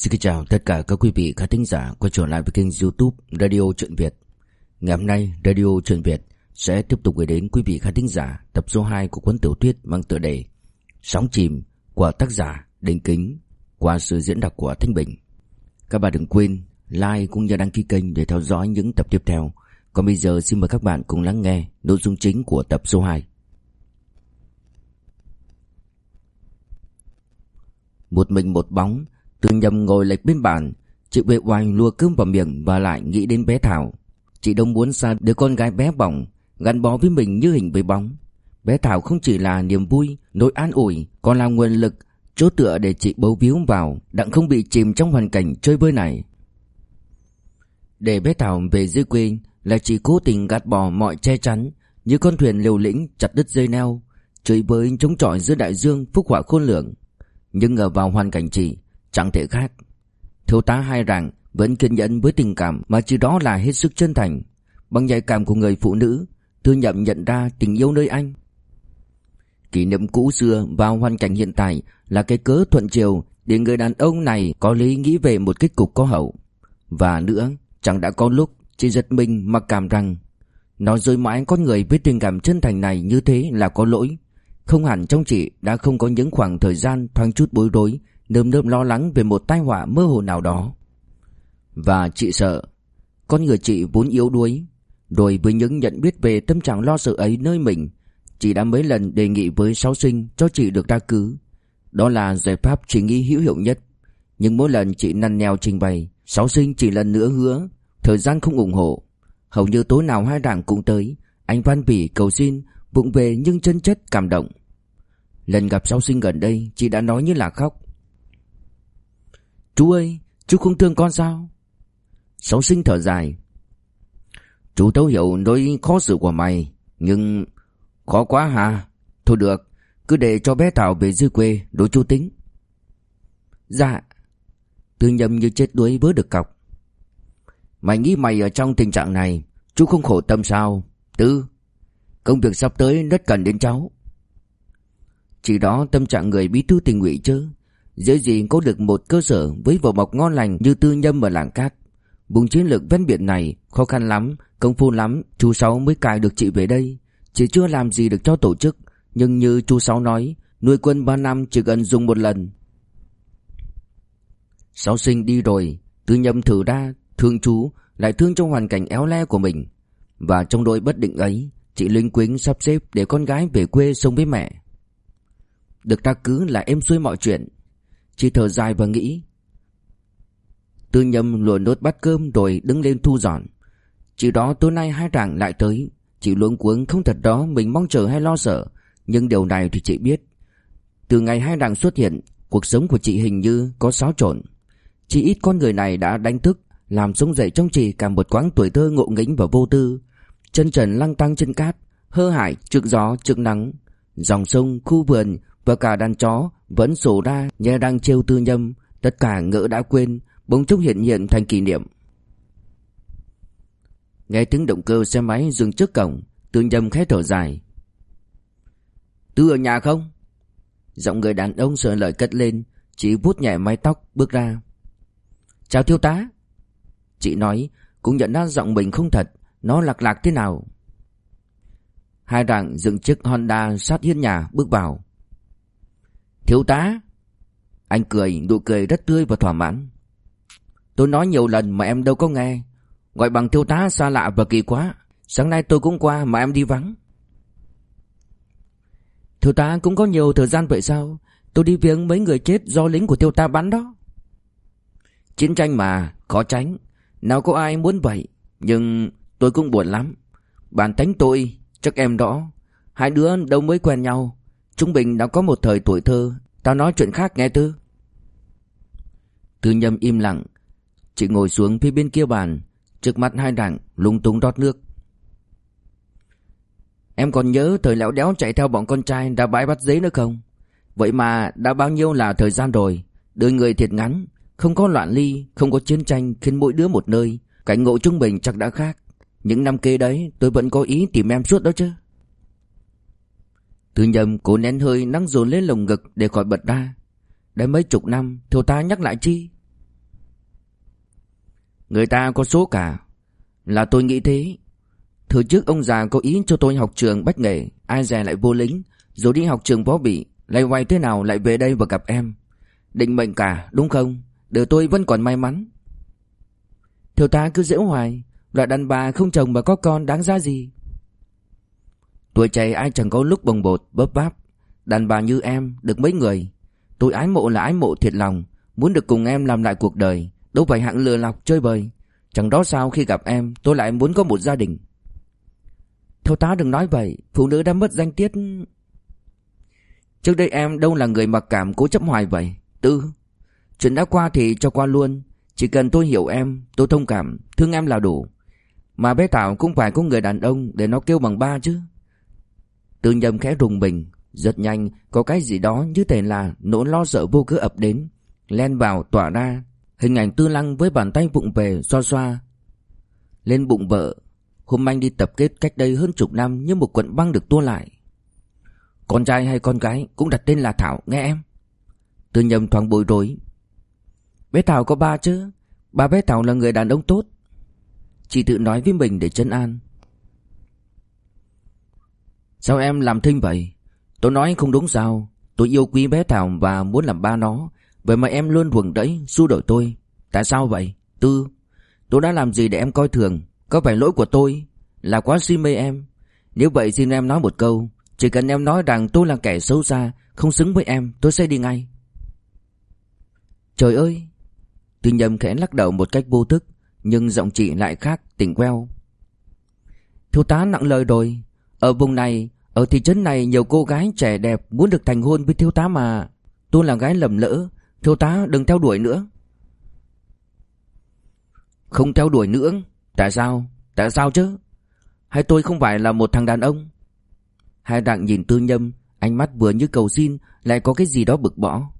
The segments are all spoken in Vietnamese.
Xin chào tất cả các quý vị khán thính giả quay trở lại với kênh youtube Radio Truyện Việt. Ngày hôm nay, Radio Truyện Việt sẽ tiếp tục gửi đến quý vị khán thính giả tập số 2 của cuốn tiểu thuyết mang tựa đề Sóng chìm của tác giả Đình Kính qua sự diễn đọc của Thanh Bình. Các bạn đừng quên like cũng như đăng ký kênh để theo dõi những tập tiếp theo. Còn bây giờ xin mời các bạn cùng lắng nghe nội dung chính của tập số 2 Một mình một bóng từ nhầm ngồi lệch bên bàn, Chị bệ oai lùa cơm vào miệng Và lại nghĩ đến bé Thảo. Chị đông muốn xa đứa con gái bé bỏng, Gắn bó với mình như hình với bóng. Bé Thảo không chỉ là niềm vui, Nỗi an ủi, Còn là nguồn lực, Chỗ tựa để chị bấu víu vào, Đặng không bị chìm trong hoàn cảnh chơi bơi này. Để bé Thảo về dưới quê, Là chị cố tình gạt bỏ mọi che chắn, Như con thuyền liều lĩnh chặt đứt dây neo Chơi bơi chống chọi giữa đại dương, phúc họa khôn lường. Nhưng ở vào hoàn cảnh chị Chẳng thể khác. Thiếu tá hai rằng vẫn kiên nhẫn với tình cảm Mà chỉ đó là hết sức chân thành. Bằng nhạy cảm của người phụ nữ Thư nhậm nhận ra tình yêu nơi anh. Kỷ niệm cũ xưa vào hoàn cảnh hiện tại Là cái cớ thuận chiều Để người đàn ông này có lý nghĩ về một kết cục có hậu. Và nữa, Chẳng đã có lúc Chị giật mình mà cảm rằng Nói dối mãi con người với tình cảm chân thành này như thế là có lỗi. Không hẳn trong chị đã không có những khoảng thời gian thoáng chút bối rối nơm nớp lo lắng về một tai họa mơ hồ nào đó. Và chị sợ, con người chị vốn yếu đuối, rồi với những nhận biết về tâm trạng lo sợ ấy nơi mình, chị đã mấy lần đề nghị với sáu sinh cho chị được đa cứ. Đó là giải pháp chị nghĩ hữu hiệu nhất. Nhưng mỗi lần chị năn neo trình bày, sáu sinh chỉ lần nữa hứa, thời gian không ủng hộ. Hầu như tối nào hai đảng cũng tới, anh văn bỉ cầu xin, vụng về nhưng chân chất cảm động. Lần gặp sáu sinh gần đây, chị đã nói như là khóc. Chú ơi, chú không thương con sao? Sáu sinh thở dài. Chú thấu hiểu nỗi khó xử của mày, nhưng khó quá hả? Thôi được, cứ để cho bé Thảo về dưới quê, đối chú tính. Dạ. Tư nhầm như chết đuối vớ được cọc. Mày nghĩ mày ở trong tình trạng này, chú không khổ tâm sao? Tư, công việc sắp tới rất cần đến cháu. Chỉ đó tâm trạng người bí thư tình ủy chứ Dễ gì có được một cơ sở với vỏ bọc ngon lành như tư nhâm ở làng cát. Vùng chiến lược ven biển này khó khăn lắm, công phu lắm, chú Sáu mới cài được chị về đây. Chị chưa làm gì được cho tổ chức, nhưng như chú Sáu nói, nuôi quân 3 năm chỉ cần dùng một lần. Sáu sinh đi rồi, tư nhâm thử ra, thương chú, lại thương trong hoàn cảnh éo le của mình. Và trong đôi bất định ấy, chị Linh Quýnh sắp xếp để con gái về quê sống với mẹ. Được ta cứ là em xuôi mọi chuyện Chị thở dài và nghĩ. Tư nhâm luồn nốt bát cơm rồi đứng lên thu dọn. Chỉ đó tối nay hai rạng lại tới. Chị luống cuống không thật đó mình mong chờ hay lo sợ Nhưng điều này thì chị biết. Từ ngày hai rạng xuất hiện Cuộc sống của chị hình như có xáo trộn. Chỉ ít con người này đã đánh thức Làm sống dậy trong chị cả một quãng tuổi thơ ngộ nghĩnh và vô tư. Chân trần lăng tăng trên cát Hơ hải trực gió trực nắng. Dòng sông, khu vườn và cả đàn chó vẫn sổ ra như đang trêu tư nhâm, tất cả ngỡ đã quên, bỗng chốc hiện hiện thành kỷ niệm. Nghe tiếng động cơ xe máy dừng trước cổng, tư nhâm khẽ thở dài. Tư ở nhà không? Giọng người đàn ông sợ lời cất lên, chỉ vuốt nhẹ mái tóc bước ra. Chào thiếu tá. Chị nói, cũng nhận ra giọng mình không thật, nó lạc lạc thế nào. Hai đảng dựng chiếc Honda sát hiên nhà bước vào. Thiếu tá. Anh cười, nụ cười rất tươi và thỏa mãn. Tôi nói nhiều lần mà em đâu có nghe. Gọi bằng thiếu tá xa lạ và kỳ quá Sáng nay tôi cũng qua mà em đi vắng. Thiếu tá, cũng có nhiều thời gian vậy sao? Tôi đi viếng mấy người chết do lính của thiếu tá bắn đó. Chiến tranh mà, Khó tránh. Nào có ai muốn vậy? Nhưng tôi cũng buồn lắm. Bản tánh tôi, Chắc em đó Hai đứa đâu mới quen nhau. Trung Bình đã có một thời tuổi thơ. Tao nói chuyện khác nghe Tư. Tư nhâm im lặng. Chị ngồi xuống phía bên kia bàn. Trước mắt hai đảng lung tung rót nước. Em còn nhớ thời lẽo đéo chạy theo bọn con trai đã bãi bắt giấy nữa không? Vậy mà đã bao nhiêu là thời gian rồi? Đời người thiệt ngắn. Không có loạn ly, Không có chiến tranh khiến mỗi đứa một nơi. Cảnh ngộ trung bình chắc đã khác. Những năm kế đấy, tôi vẫn có ý tìm em suốt đó chứ. Tư nhầm cố nén hơi nắng dồn lên lồng ngực để khỏi bật ra. Đã mấy chục năm, thiếu tá nhắc lại chi? Người ta có số cả. Là tôi nghĩ thế. Thời trước ông già có ý cho tôi học trường bách nghệ Ai dè lại vô lính Rồi đi học trường võ bị Lại quay thế nào lại về đây và gặp em. Định mệnh cả đúng không? Để tôi vẫn còn may mắn. Thiếu tá cứ dễ hoài Loại đàn bà không chồng mà có con đáng ra gì? Tuổi trẻ ai chẳng có lúc bồng bột, bấp báp. Đàn bà như em, được mấy người. Tôi ái mộ là ái mộ thiệt lòng, Muốn được cùng em làm lại cuộc đời, Đâu phải hạng lừa lọc chơi bời. Chẳng đó sao khi gặp em, tôi lại muốn có một gia đình. Thiếu tá đừng nói vậy, Phụ nữ đã mất danh tiết. Trước đây em đâu là người mặc cảm cố chấp hoài vậy, Tư. Chuyện đã qua thì cho qua luôn, Chỉ cần tôi hiểu em, Tôi thông cảm, Thương em là đủ. Mà bé Thảo cũng phải có người đàn ông Để nó kêu bằng ba chứ. Tư nhầm khẽ rùng mình, Rất nhanh, có cái gì đó như thể là nỗi lo sợ vô cớ ập đến, Len vào tỏa ra. Hình ảnh tư lăng với bàn tay vụng về, xoa xoa. Lên bụng vợ, Hôm anh đi tập kết cách đây hơn chục năm Như một quận băng được tua lại. Con trai hay con gái cũng đặt tên là Thảo, nghe em? Tư nhầm thoáng bối rối. Bé Thảo có ba chứ? Ba bé Thảo là người đàn ông tốt. Chị tự nói với mình để chân an. Sao em làm thinh vậy? Tôi nói không đúng sao. Tôi yêu quý bé Thảo và muốn làm ba nó. Vậy mà em luôn vùng đẫy xua đổi tôi. Tại sao vậy? Tư, Tôi đã làm gì để em coi thường? Có phải lỗi của tôi? Là quá si mê em. Nếu vậy xin em nói một câu. Chỉ cần em nói rằng tôi là kẻ xấu xa, Không xứng với em, tôi sẽ đi ngay. Trời ơi! Tư nhầm khẽ lắc đầu một cách vô thức, Nhưng giọng chị lại khác tỉnh queo. Thiếu tá nặng lời rồi. Ở vùng này, Ở thị trấn này nhiều cô gái trẻ đẹp Muốn được thành hôn với thiếu tá mà. Tôi là gái lầm lỡ, Thiếu tá đừng theo đuổi nữa. Không theo đuổi nữa? Tại sao? Tại sao chứ? Hay tôi không phải là một thằng đàn ông? Hai đặng nhìn tư nhâm, Ánh mắt vừa như cầu xin, Lại có cái gì đó bực bỏ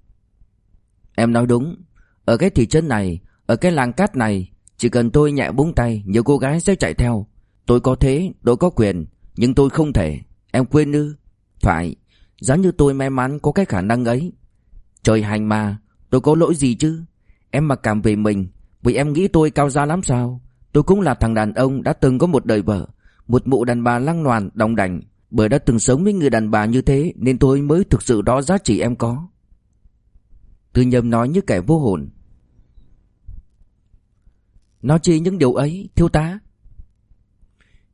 Em nói đúng, Ở cái thị trấn này, Ở cái làng cát này, Chỉ cần tôi nhẹ búng tay, Nhiều cô gái sẽ chạy theo. Tôi có thế, Tôi có quyền nhưng tôi không thể, Em quên ư? Phải, Giá như tôi may mắn có cái khả năng ấy. Trời hành mà, Tôi có lỗi gì chứ? Em mặc cảm về mình, Vì em nghĩ tôi cao giá lắm sao? Tôi cũng là thằng đàn ông đã từng có một đời vợ, Một mụ đàn bà lăng loàn đồng đành. Bởi đã từng sống với người đàn bà như thế, Nên tôi mới thực sự đó giá trị em có. Tư nhầm nói như kẻ vô hồn. Nói chi những điều ấy, thiếu tá.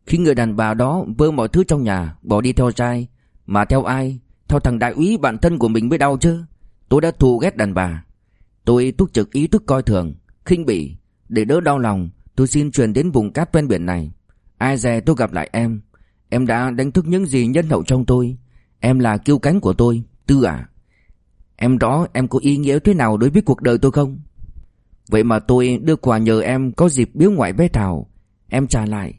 Khi người đàn bà đó vơ mọi thứ trong nhà, Bỏ đi theo trai, Mà theo ai? Theo thằng đại úy bạn thân của mình mới đau chứ. Tôi đã thù ghét đàn bà. Tôi túc trực ý thức coi thường, khinh bỉ. Để đỡ đau lòng, Tôi xin truyền đến vùng cát ven biển này. Ai dè tôi gặp lại em. Em đã đánh thức những gì nhân hậu trong tôi. Em là kiêu cánh của tôi, Tư à Em rõ em có ý nghĩa thế nào đối với cuộc đời tôi không? Vậy mà tôi đưa quà nhờ em có dịp biếu ngoại bé Thảo. Em trả lại.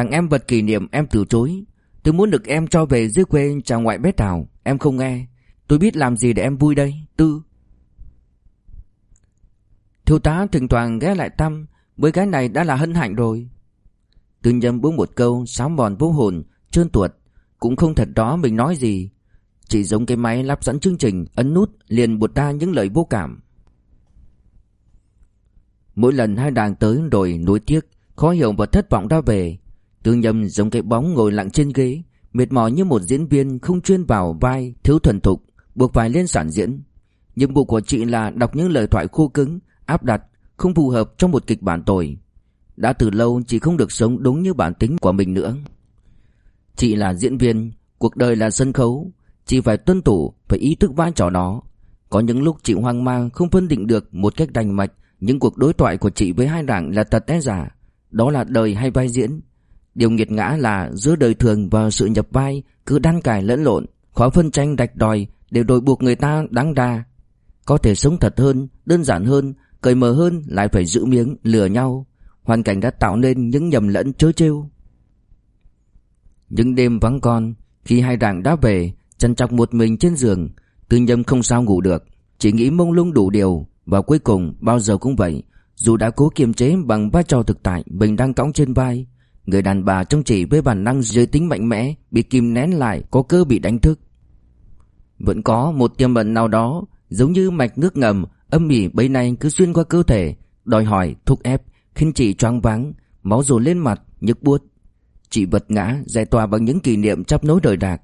Tặng em vật kỷ niệm em từ chối. Tôi muốn được em cho về dưới quê trả ngoại bé Thảo. Em không nghe. Tôi biết làm gì để em vui đây. Tư. Thiếu tá thỉnh thoảng ghé lại thăm. Với cái này đã là hân hạnh rồi. Tư nhâm buông một câu, sám mòn vô hồn, Trơn tuột. Cũng không thật đó mình nói gì. Chỉ giống cái máy lắp sẵn chương trình, Ấn nút, liền buột ra những lời vô cảm. Mỗi lần hai đàn tới rồi nuối tiếc, Khó hiểu và thất vọng ra về tương nhâm giống cái bóng ngồi lặng trên ghế Mệt mỏi như một diễn viên không chuyên vào vai Thiếu thuần thục Buộc phải lên sản diễn Nhiệm vụ của chị là đọc những lời thoại khô cứng áp đặt, không phù hợp trong một kịch bản tồi. Đã từ lâu chị không được sống đúng như bản tính của mình nữa. Chị là diễn viên, cuộc đời là sân khấu, chị phải tuân thủ, phải ý thức vai trò đó. Có những lúc chị hoang mang không phân định được một cách đành mạch những cuộc đối thoại của chị với hai đảng là thật hay giả, đó là đời hay vai diễn. Điều nghiệt ngã là giữa đời thường và sự nhập vai cứ đan cài lẫn lộn, khó phân tranh đạch đòi đều đòi buộc người ta đáng đa. Có thể sống thật hơn, đơn giản hơn, cởi mở hơn lại phải giữ miếng lừa nhau hoàn cảnh đã tạo nên những nhầm lẫn trớ trêu những đêm vắng con khi hai đảng đã về chăn chọc một mình trên giường tư nhâm không sao ngủ được chỉ nghĩ mông lung đủ điều và cuối cùng bao giờ cũng vậy dù đã cố kiềm chế bằng vai trò thực tại mình đang cõng trên vai người đàn bà trong chỉ với bản năng giới tính mạnh mẽ bị kìm nén lại có cơ bị đánh thức vẫn có một tiềm ẩn nào đó giống như mạch nước ngầm Âm ỉ bấy nay cứ xuyên qua cơ thể Đòi hỏi, thúc ép khiến chị choáng váng, máu dồn lên mặt, nhức buốt. Chị vật ngã, giải tỏa bằng những kỷ niệm chấp nối đời đạc.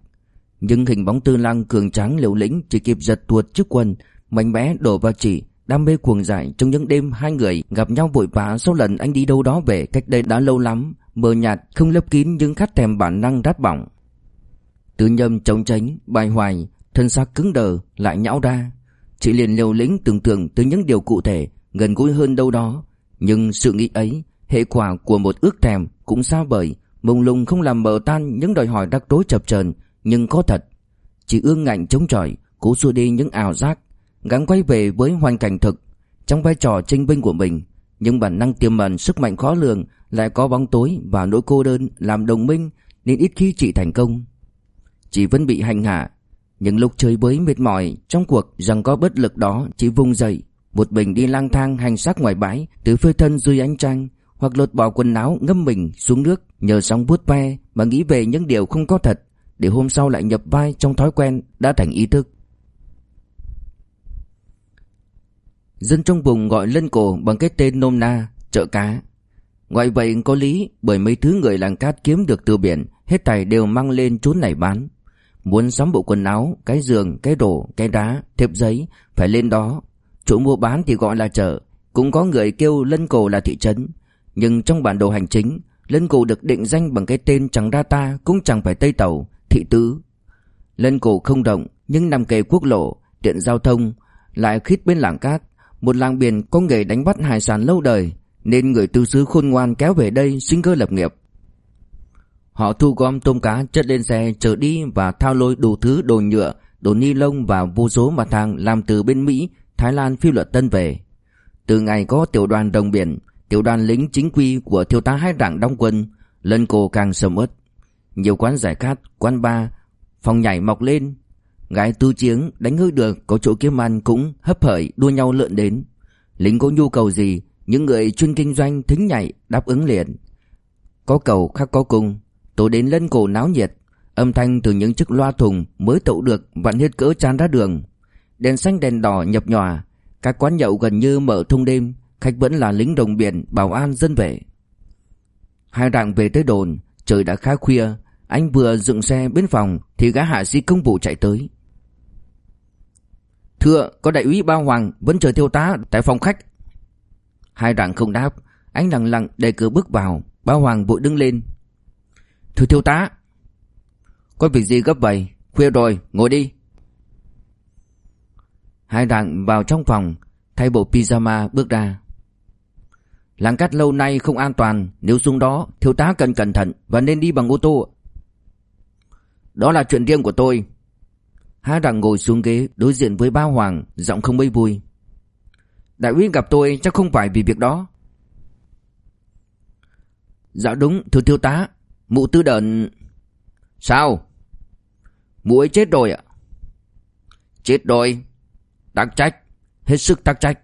Nhưng hình bóng tư lăng cường tráng liều lĩnh chỉ kịp giật tuột trước quần, mạnh mẽ đổ vào chị, đam mê cuồng dại trong những đêm hai người gặp nhau vội vã sau lần anh đi đâu đó về cách đây đã lâu lắm, mờ nhạt không lấp kín những khát thèm bản năng rát bỏng. Tứ nhâm chống tránh, bài hoài, thân xác cứng đờ, lại nhão ra. Chị liền liều lĩnh tưởng tượng tới những điều cụ thể, gần gũi hơn đâu đó. Nhưng sự nghĩ ấy, hệ quả của một ước thèm cũng xa vời, mông lung không làm mờ tan những đòi hỏi rắc rối chập chờn nhưng có thật. Chị ương ngạnh chống chọi, cố xua đi những ảo giác, gắng quay về với hoàn cảnh thực, trong vai trò tranh binh của mình. Nhưng bản năng tiềm ẩn sức mạnh khó lường lại có bóng tối và nỗi cô đơn làm đồng minh nên ít khi chị thành công. Chị vẫn bị hành hạ, những lúc chơi bới mệt mỏi trong cuộc rằng có bất lực đó chị vùng dậy, một mình đi lang thang hành xác ngoài bãi, từ phơi thân dưới ánh trăng, hoặc lột bỏ quần áo ngâm mình xuống nước nhờ sóng vuốt ve mà nghĩ về những điều không có thật, để hôm sau lại nhập vai trong thói quen đã thành ý thức. Dân trong vùng gọi lân cổ bằng cái tên nôm na, chợ cá. Ngoài vậy có lý bởi mấy thứ người làng cát kiếm được từ biển hết thảy đều mang lên chốn này bán. Muốn sắm bộ quần áo, cái giường, cái đồ, cái đá, thép giấy phải lên đó. Chỗ mua bán thì gọi là chợ, cũng có người kêu lân cổ là thị trấn. Nhưng trong bản đồ hành chính, lân cổ được định danh bằng cái tên chẳng ra ta cũng chẳng phải Tây Tàu, thị tứ. Lân cổ không động nhưng nằm kề quốc lộ, tiện giao thông, lại khít bên làng cát. Một làng biển có nghề đánh bắt hải sản lâu đời, nên người tư xứ khôn ngoan kéo về đây sinh cơ lập nghiệp. Họ thu gom tôm cá chất lên xe chở đi và thao lôi đủ thứ đồ nhựa, đồ ni lông và vô số mặt hàng làm từ bên Mỹ, Thái Lan phi luật tân về. Từ ngày có tiểu đoàn đồng biển, tiểu đoàn lính chính quy của thiếu tá hai đảng đóng quân, lân cổ càng sầm uất. Nhiều quán giải khát, quán bar, phòng nhảy mọc lên. Gái tư chiến đánh hơi được có chỗ kiếm ăn cũng hấp hởi đua nhau lượn đến. Lính có nhu cầu gì, những người chuyên kinh doanh thính nhạy đáp ứng liền. Có cầu khác có cung, Tối đến lân cổ náo nhiệt. Âm thanh từ những chiếc loa thùng mới tậu được vặn hết cỡ tràn ra đường. Đèn xanh đèn đỏ nhập nhòa. Các quán nhậu gần như mở thông đêm. Khách vẫn là lính đồng biển bảo an dân vệ. Hai đảng về tới đồn Trời đã khá khuya. Anh vừa dựng xe bên phòng Thì gã hạ sĩ công vụ chạy tới. Thưa có đại úy Ba Hoàng Vẫn chờ thiêu tá tại phòng khách. Hai đảng không đáp Anh lặng lặng đẩy cửa bước vào Bao Hoàng vội đứng lên. Thưa thiếu tá. Có việc gì gấp vậy? Khuya rồi, ngồi đi. Hai đảng vào trong phòng, Thay bộ pyjama bước ra. Làng cát lâu nay không an toàn, Nếu xuống đó, thiếu tá cần cẩn thận Và nên đi bằng ô tô. Đó là chuyện riêng của tôi. Hai đảng ngồi xuống ghế Đối diện với ba hoàng, Giọng không mấy vui. Đại úy gặp tôi chắc không phải vì việc đó Dạ đúng thưa thiếu tá Mụ tư đợn... Sao? Mụ ấy chết rồi ạ. Chết rồi. Đặc trách. Hết sức đặc trách.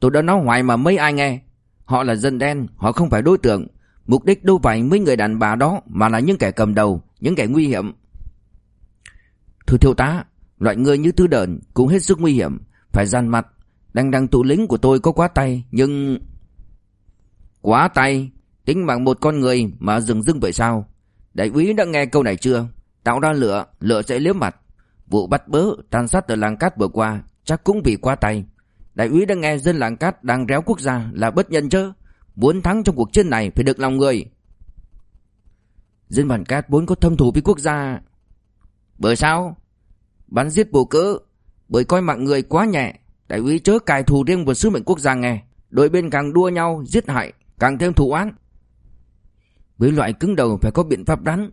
Tôi đã nói hoài mà mấy ai nghe. Họ là dân đen, họ không phải đối tượng. Mục đích đâu phải mấy người đàn bà đó mà là những kẻ cầm đầu, những kẻ nguy hiểm. Thưa thiếu tá, loại người như tư đợn cũng hết sức nguy hiểm. Phải gian mặt đang đang tụ lính của tôi có quá tay, nhưng... Quá tay? Tính mạng một con người mà dừng dưng vậy sao? Đại úy đã nghe câu này chưa? Tạo ra lửa, lửa sẽ liếm mặt. Vụ bắt bớ, tàn sát ở làng cát vừa qua chắc cũng vì quá tay. Đại úy đã nghe dân làng cát đang réo quốc gia là bất nhân chứ? Muốn thắng trong cuộc chiến này phải được lòng người. Dân bản cát vốn có thâm thù với quốc gia. Bởi sao? Bắn giết bổ cỡ, bởi coi mạng người quá nhẹ. Đại úy chớ cài thù riêng vào sứ mệnh quốc gia nghe. Đôi bên càng đua nhau, giết hại, càng thêm thù oán. Với loại cứng đầu phải có biện pháp đắn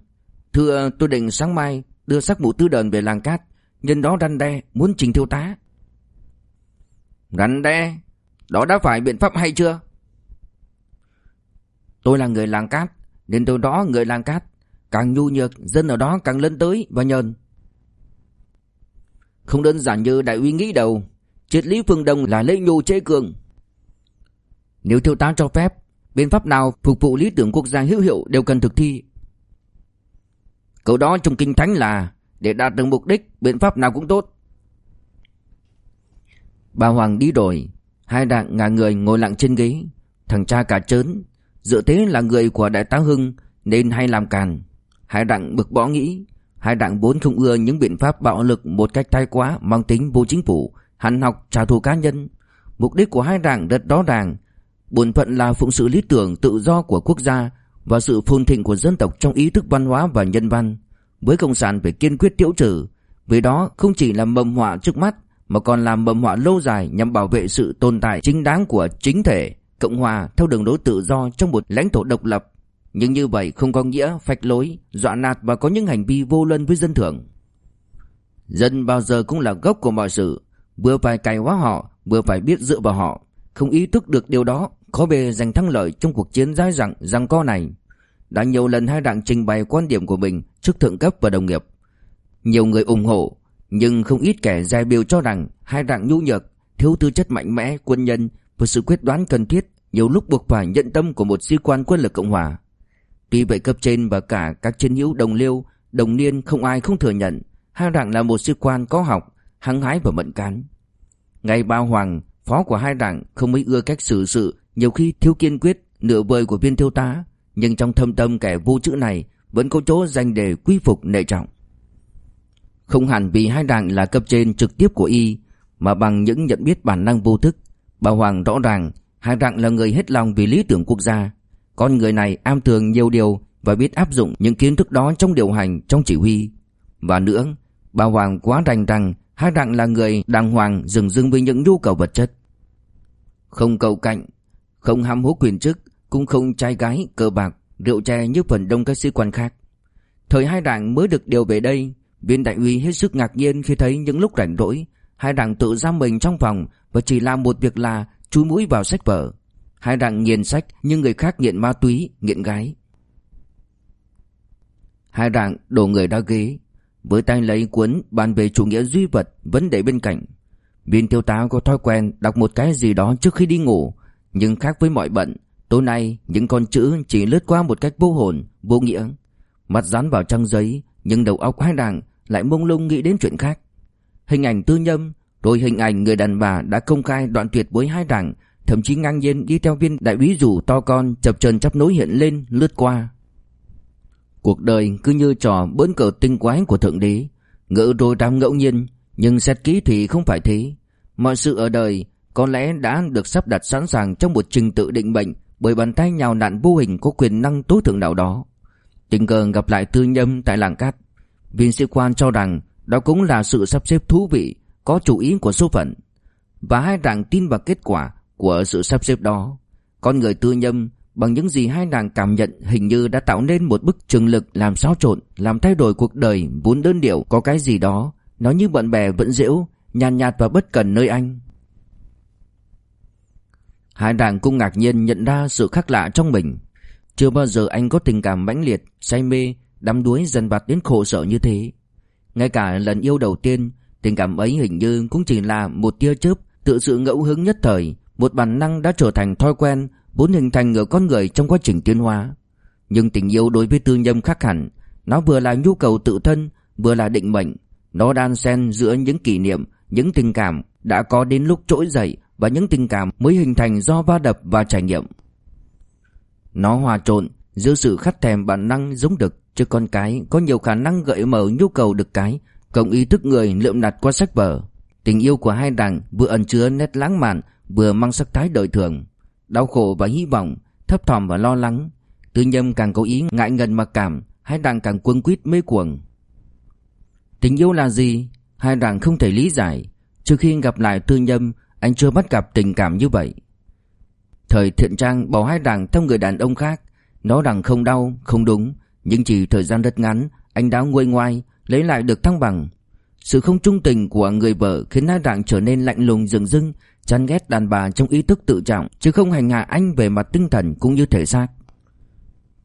Thưa tôi định sáng mai đưa sắc mụ tư đờn về làng cát. Nhân đó răn đe muốn trình thiếu tá. Răn đe? Đó đã phải biện pháp hay chưa? Tôi là người làng cát Nên tôi đó người làng cát. Càng nhu nhược Dân ở đó càng lên tới và nhờn. Không đơn giản như đại uy nghĩ đầu Triết lý phương Đông là lấy nhu chế cường Nếu thiếu tá cho phép Biện pháp nào phục vụ lý tưởng quốc gia hữu hiệu đều cần thực thi. Câu đó trong kinh thánh là để đạt được mục đích, biện pháp nào cũng tốt. Bà Hoàng đi đổi, hai đặng ngả người ngồi lặng trên ghế. Thằng cha cả trớn Dựa thế là người của đại tá Hưng Nên hay làm càn hai đặng bực bõ nghĩ hai đặng vốn không ưa những biện pháp bạo lực Một cách thái quá mang tính vô chính phủ Hắn học trả thù cá nhân. Mục đích của hai đảng rất rõ ràng. Bổn phận là phụng sự lý tưởng, tự do của quốc gia Và sự phồn thịnh của dân tộc Trong ý thức văn hóa và nhân văn. Với Cộng sản phải kiên quyết tiêu trừ. Vì đó không chỉ là mầm họa trước mắt, Mà còn là mầm họa lâu dài Nhằm bảo vệ sự tồn tại chính đáng của chính thể, Cộng hòa theo đường lối tự do Trong một lãnh thổ độc lập. Nhưng như vậy không có nghĩa phách lối, Dọa nạt và có những hành vi vô luân với dân thường. Dân bao giờ cũng là gốc của mọi sự. Vừa phải cày hóa họ, Vừa phải biết dựa vào họ. Không ý thức được điều đó Khó bề giành thắng lợi trong cuộc chiến dài dẳng rằng co này. Đã nhiều lần hai đảng trình bày quan điểm của mình Trước thượng cấp và đồng nghiệp. Nhiều người ủng hộ, Nhưng không ít kẻ dài biểu cho rằng Hai đảng nhu nhược, Thiếu tư chất mạnh mẽ, quân nhân Và sự quyết đoán cần thiết Nhiều lúc buộc phải nhận tâm của một sĩ quan quân lực Cộng Hòa. Tuy vậy cấp trên và cả các chiến hữu đồng liêu, Đồng niên không ai không thừa nhận Hai đảng là một sĩ quan có học hăng hái và mẫn cán. Ngay bao hoàng, phó của hai đảng không mấy ưa cách xử sự, nhiều khi thiếu kiên quyết, nửa vời của viên thiếu tá, nhưng trong thâm tâm kẻ vô chữ này vẫn có chỗ dành để quy phục nệ trọng. Không hẳn vì hai đảng là cấp trên trực tiếp của y, mà bằng những nhận biết bản năng vô thức, bao Hoàng rõ ràng hai đảng là người hết lòng vì lý tưởng quốc gia. Con người này am tường nhiều điều và biết áp dụng những kiến thức đó trong điều hành, trong chỉ huy. Và nữa, bao Hoàng quá rành rằng Hai đặng là người đàng hoàng dừng dưng với những nhu cầu vật chất. Không cầu cạnh, không ham hố quyền chức, cũng không trai gái, cờ bạc, rượu chè như phần đông các sĩ quan khác. Thời hai đảng mới được điều về đây, viên đại uy hết sức ngạc nhiên khi thấy những lúc rảnh rỗi, hai đảng tự giam mình trong phòng và chỉ làm một việc là chui mũi vào sách vở. Hai đảng nghiền sách nhưng người khác nghiện ma túy, nghiện gái. Hai đảng đổ người đa ghế, với tay lấy cuốn bàn về chủ nghĩa duy vật vẫn để bên cạnh. Viên tiêu tá có thói quen đọc một cái gì đó trước khi đi ngủ, nhưng khác với mọi bận, tối nay những con chữ chỉ lướt qua một cách vô hồn, vô nghĩa. Mặt dán vào trang giấy, nhưng đầu óc hai đàng lại mông lung nghĩ đến chuyện khác. Hình ảnh tư nhâm, rồi hình ảnh người đàn bà đã công khai đoạn tuyệt với hai đảng, thậm chí ngang nhiên đi theo viên đại úy rủ to con chập chờn chắp nối hiện lên lướt qua. Cuộc đời cứ như trò bỡn cờ tinh quái của Thượng Đế. Ngỡ rồi đám ngẫu nhiên, Nhưng xét kỹ thì không phải thế. Mọi sự ở đời có lẽ đã được sắp đặt sẵn sàng trong một trình tự định mệnh Bởi bàn tay nhào nặn vô hình có quyền năng tối thượng nào đó. Tình cờ gặp lại tư nhâm tại làng cát. Viên sĩ quan cho rằng đó cũng là sự sắp xếp thú vị, Có chủ ý của số phận. Và hai đảng tin vào kết quả của sự sắp xếp đó. Con người tư nhâm Bằng những gì hai nàng cảm nhận hình như đã tạo nên một bức trường lực làm xáo trộn, làm thay đổi cuộc đời vốn đơn điệu có cái gì đó, nó như bạn bè vẫn dễu, nhàn nhạt, và bất cần nơi anh. Hai nàng cũng ngạc nhiên nhận ra sự khác lạ trong mình. Chưa bao giờ anh có tình cảm mãnh liệt, say mê, đắm đuối dần vặt đến khổ sở như thế. Ngay cả lần yêu đầu tiên, tình cảm ấy hình như cũng chỉ là một tia chớp, tự sự ngẫu hứng nhất thời, một bản năng đã trở thành thói quen, vốn hình thành ở con người trong quá trình tiến hóa. Nhưng tình yêu đối với tư nhâm khác hẳn, nó vừa là nhu cầu tự thân, vừa là định mệnh. Nó đan xen giữa những kỷ niệm, những tình cảm đã có đến lúc trỗi dậy và những tình cảm mới hình thành do va đập và trải nghiệm. Nó hòa trộn giữa sự khát thèm bản năng giống đực chứ con cái có nhiều khả năng gợi mở nhu cầu được cái, cộng ý thức người lượm đặt qua sách vở. Tình yêu của hai đảng vừa ẩn chứa nét lãng mạn, vừa mang sắc thái đời thường đau khổ và hy vọng, thấp thỏm và lo lắng. Tư Nhâm càng có ý ngại ngần mặc cảm, hai đảng càng cuống quýt mê cuồng. Tình yêu là gì? Hai đảng không thể lý giải. Trước khi gặp lại Tư Nhâm, anh chưa bắt gặp tình cảm như vậy. Thời thiện trang bỏ hai đảng theo người đàn ông khác, nó rằng không đau, không đúng, nhưng chỉ thời gian rất ngắn, anh đã nguôi ngoai, lấy lại được thăng bằng. Sự không trung tình của người vợ khiến hai đảng trở nên lạnh lùng rừng rưng, chán ghét đàn bà trong ý thức tự trọng chứ không hành hạ anh về mặt tinh thần cũng như thể xác.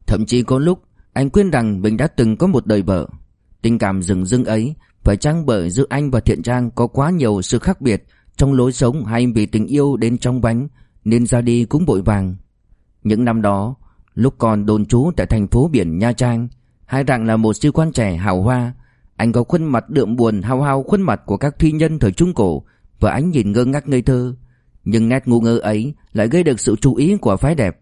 Thậm chí có lúc anh quên rằng mình đã từng có một đời vợ. Tình cảm rừng rưng ấy phải chăng bởi giữa anh và Thiện Trang có quá nhiều sự khác biệt trong lối sống hay vì tình yêu đến trong bánh nên ra đi cũng vội vàng. Những năm đó, lúc còn đồn trú tại thành phố biển Nha Trang, hai rạng là một sĩ quan trẻ hào hoa, anh có khuôn mặt đượm buồn hao hao khuôn mặt của các thi nhân thời Trung Cổ và ánh nhìn ngơ ngác ngây thơ. Nhưng nét ngu ngơ ấy lại gây được sự chú ý của phái đẹp.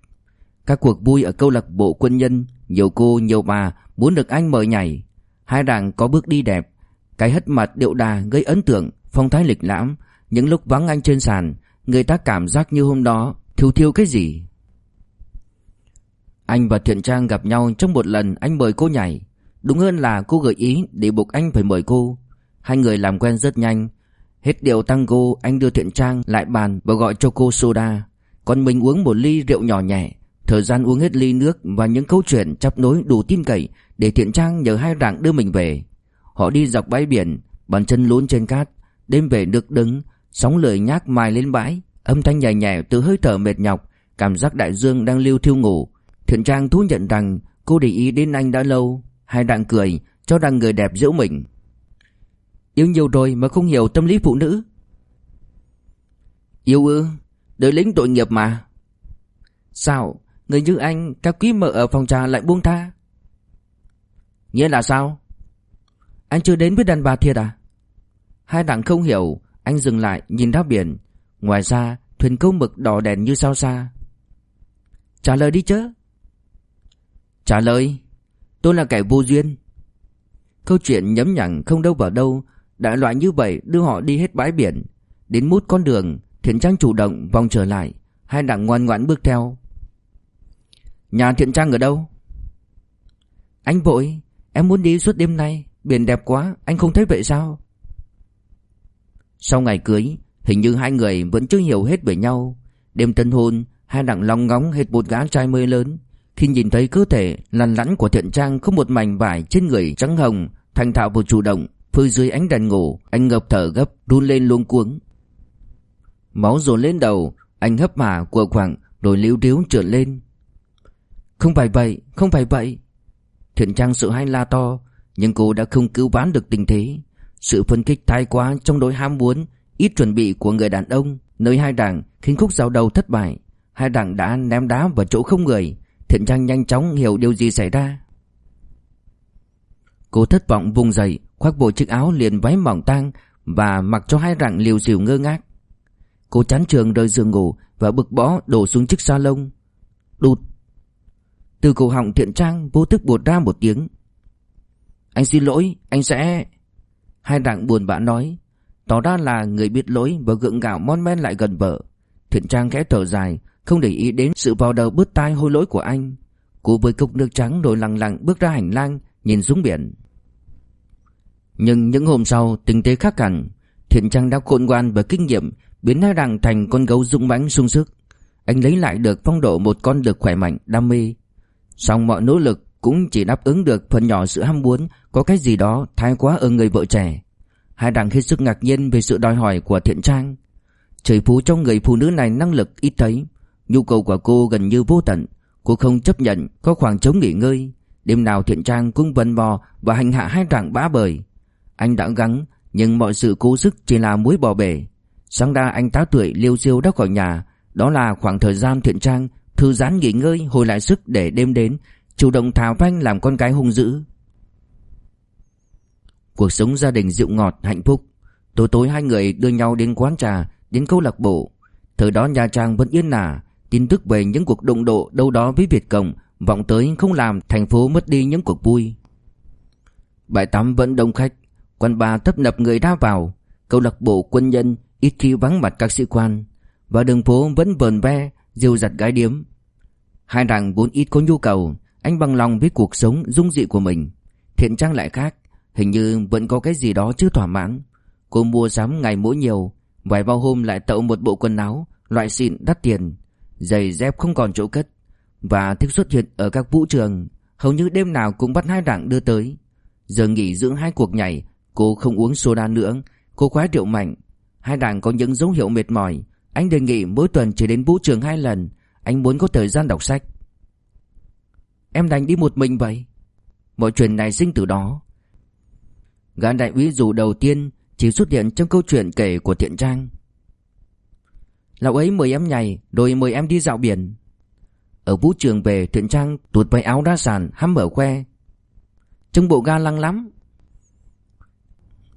Các cuộc vui ở câu lạc bộ quân nhân, Nhiều cô, nhiều bà muốn được anh mời nhảy. Hai đảng có bước đi đẹp. Cái hất mặt điệu đà gây ấn tượng, Phong thái lịch lãm. Những lúc vắng anh trên sàn, Người ta cảm giác như hôm đó Thiêu thiêu cái gì. Anh và Thiện Trang gặp nhau trong một lần anh mời cô nhảy. Đúng hơn là cô gợi ý để buộc anh phải mời cô. Hai người làm quen rất nhanh Hết điệu tango anh đưa Thiện Trang lại bàn và gọi cho cô soda. Còn mình uống một ly rượu nhỏ nhẹ. Thời gian uống hết ly nước và những câu chuyện chấp nối đủ tin cậy Để Thiện Trang nhờ hai rạng đưa mình về. Họ đi dọc bãi biển, Bàn chân lún trên cát. Đêm về nước đứng, Sóng lười nhác mài lên bãi. Âm thanh nhẹ nhẹ từ hơi thở mệt nhọc, Cảm giác đại dương đang lưu thiêu ngủ. Thiện Trang thú nhận rằng cô để ý đến anh đã lâu. Hai đặng cười, cho rằng người đẹp giễu mình. Yêu nhiều rồi mà không hiểu tâm lý phụ nữ. Yêu ư, Đời lính tội nghiệp mà. Sao, Người như anh, Các quý mợ ở phòng trà lại buông tha? Nghĩa là sao? Anh chưa đến với đàn bà thiệt à? Hai đảng không hiểu, Anh dừng lại, nhìn ra biển. Ngoài ra, thuyền câu mực đỏ đèn như sao xa Trả lời đi chứ Trả lời, Tôi là kẻ vô duyên. Câu chuyện nhấm nhẳng không đâu vào đâu Đại loại như vậy đưa họ đi hết bãi biển. Đến mút con đường, Thiện Trang chủ động vòng trở lại. Hai đặng ngoan ngoãn bước theo. Nhà Thiện Trang ở đâu? Anh vội, Em muốn đi suốt đêm nay. Biển đẹp quá, anh không thấy vậy sao? Sau ngày cưới, Hình như hai người vẫn chưa hiểu hết về nhau. Đêm tân hôn, Hai đặng long ngóng hết một gã trai mới lớn. Khi nhìn thấy cơ thể lằn lắn của thiện trang không một mảnh vải trên người trắng hồng, Thành thạo và chủ động Phơi dưới ánh đèn ngủ, Anh ngập thở gấp, run lên luống cuống. Máu dồn lên đầu, Anh hấp mà của khoảng Rồi liếu riếu trượt lên. Không phải vậy, Không phải vậy. Thiện trang sợ hãi la to, Nhưng cô đã không cứu vãn được tình thế. Sự phân kích thái quá trong đôi ham muốn, Ít chuẩn bị của người đàn ông, Nơi hai đảng khiến khúc giao đầu thất bại. Hai đảng đã ném đá vào chỗ không người. Thiện Trang nhanh chóng hiểu điều gì xảy ra. Cô thất vọng vùng dậy Khoác bộ chiếc áo liền váy mỏng tang Và mặc cho hai rặng liều xỉu ngơ ngác. Cô chán trường rời giường ngủ Và bực bó đổ xuống chiếc salon. Đụt. Từ cổ họng Thiện Trang, vô thức buột ra một tiếng. Anh xin lỗi, Anh sẽ Hai rặng buồn bã nói. Tỏ ra là người biết lỗi và gượng gạo mon men lại gần vợ. Thiện Trang khẽ thở dài, Không để ý đến sự vào đầu bứt tai hôi lỗi của anh. Cô với cốc nước trắng rồi lặng lặng bước ra hành lang, Nhìn xuống biển. Nhưng những hôm sau tình thế khác hẳn. Thiện Trang đã khôn ngoan và kinh nghiệm, Biến hai đằng thành con gấu dũng mãnh sung sức. Anh lấy lại được phong độ một con đực khỏe mạnh, đam mê. Song mọi nỗ lực cũng chỉ đáp ứng được phần nhỏ sự ham muốn Có cái gì đó thái quá ở người vợ trẻ. Hai đằng hết sức ngạc nhiên về sự đòi hỏi của thiện trang. Trời phú trong người phụ nữ này năng lực ít thấy. Nhu cầu của cô gần như vô tận. Cô không chấp nhận có khoảng trống nghỉ ngơi. Đêm nào thiện trang cũng vần bò Và hành hạ hai đảng bá bời. Anh đã gắng Nhưng mọi sự cố sức chỉ là muối bỏ bể Sáng ra anh tá tuổi liêu siêu đã khỏi nhà Đó là khoảng thời gian thiện trang Thư giãn nghỉ ngơi hồi lại sức để đêm đến Chủ động thảo phanh làm con cái hung dữ Cuộc sống gia đình dịu ngọt, hạnh phúc. Tối tối hai người đưa nhau đến quán trà, đến câu lạc bộ. Thời đó Nha Trang vẫn yên ả, tin tức về những cuộc đụng độ đâu đó với Việt Cộng vọng tới không làm thành phố mất đi những cuộc vui. Bãi tắm vẫn đông khách, quán bà tấp nập người ra vào, câu lạc bộ quân nhân ít khi vắng mặt các sĩ quan, và đường phố vẫn vờn ve, rêu giặt gái điếm. Hai đảng vốn ít có nhu cầu, anh bằng lòng với cuộc sống dung dị của mình. Thiện trang lại khác, Hình như vẫn có cái gì đó chưa thỏa mãn. Cô mua sắm ngày mỗi nhiều Vài bao hôm lại tậu một bộ quần áo Loại xịn đắt tiền. Giày dép không còn chỗ cất. Và thích xuất hiện ở các vũ trường Hầu như đêm nào cũng bắt hai đảng đưa tới. Giờ nghỉ dưỡng hai cuộc nhảy Cô không uống soda nữa Cô khoái rượu mạnh Hai đảng có những dấu hiệu mệt mỏi Anh đề nghị mỗi tuần chỉ đến vũ trường hai lần Anh muốn có thời gian đọc sách Em đành đi một mình vậy Mọi chuyện này sinh từ đó Gã đại úy dù đầu tiên chỉ xuất hiện trong câu chuyện kể của Thiện Trang. Lão ấy mời em nhảy, rồi mời em đi dạo biển. Ở vũ trường về, Thiện Trang tuột váy áo ra sàn, hăm mở khoe. trong bộ ga lăng lắm.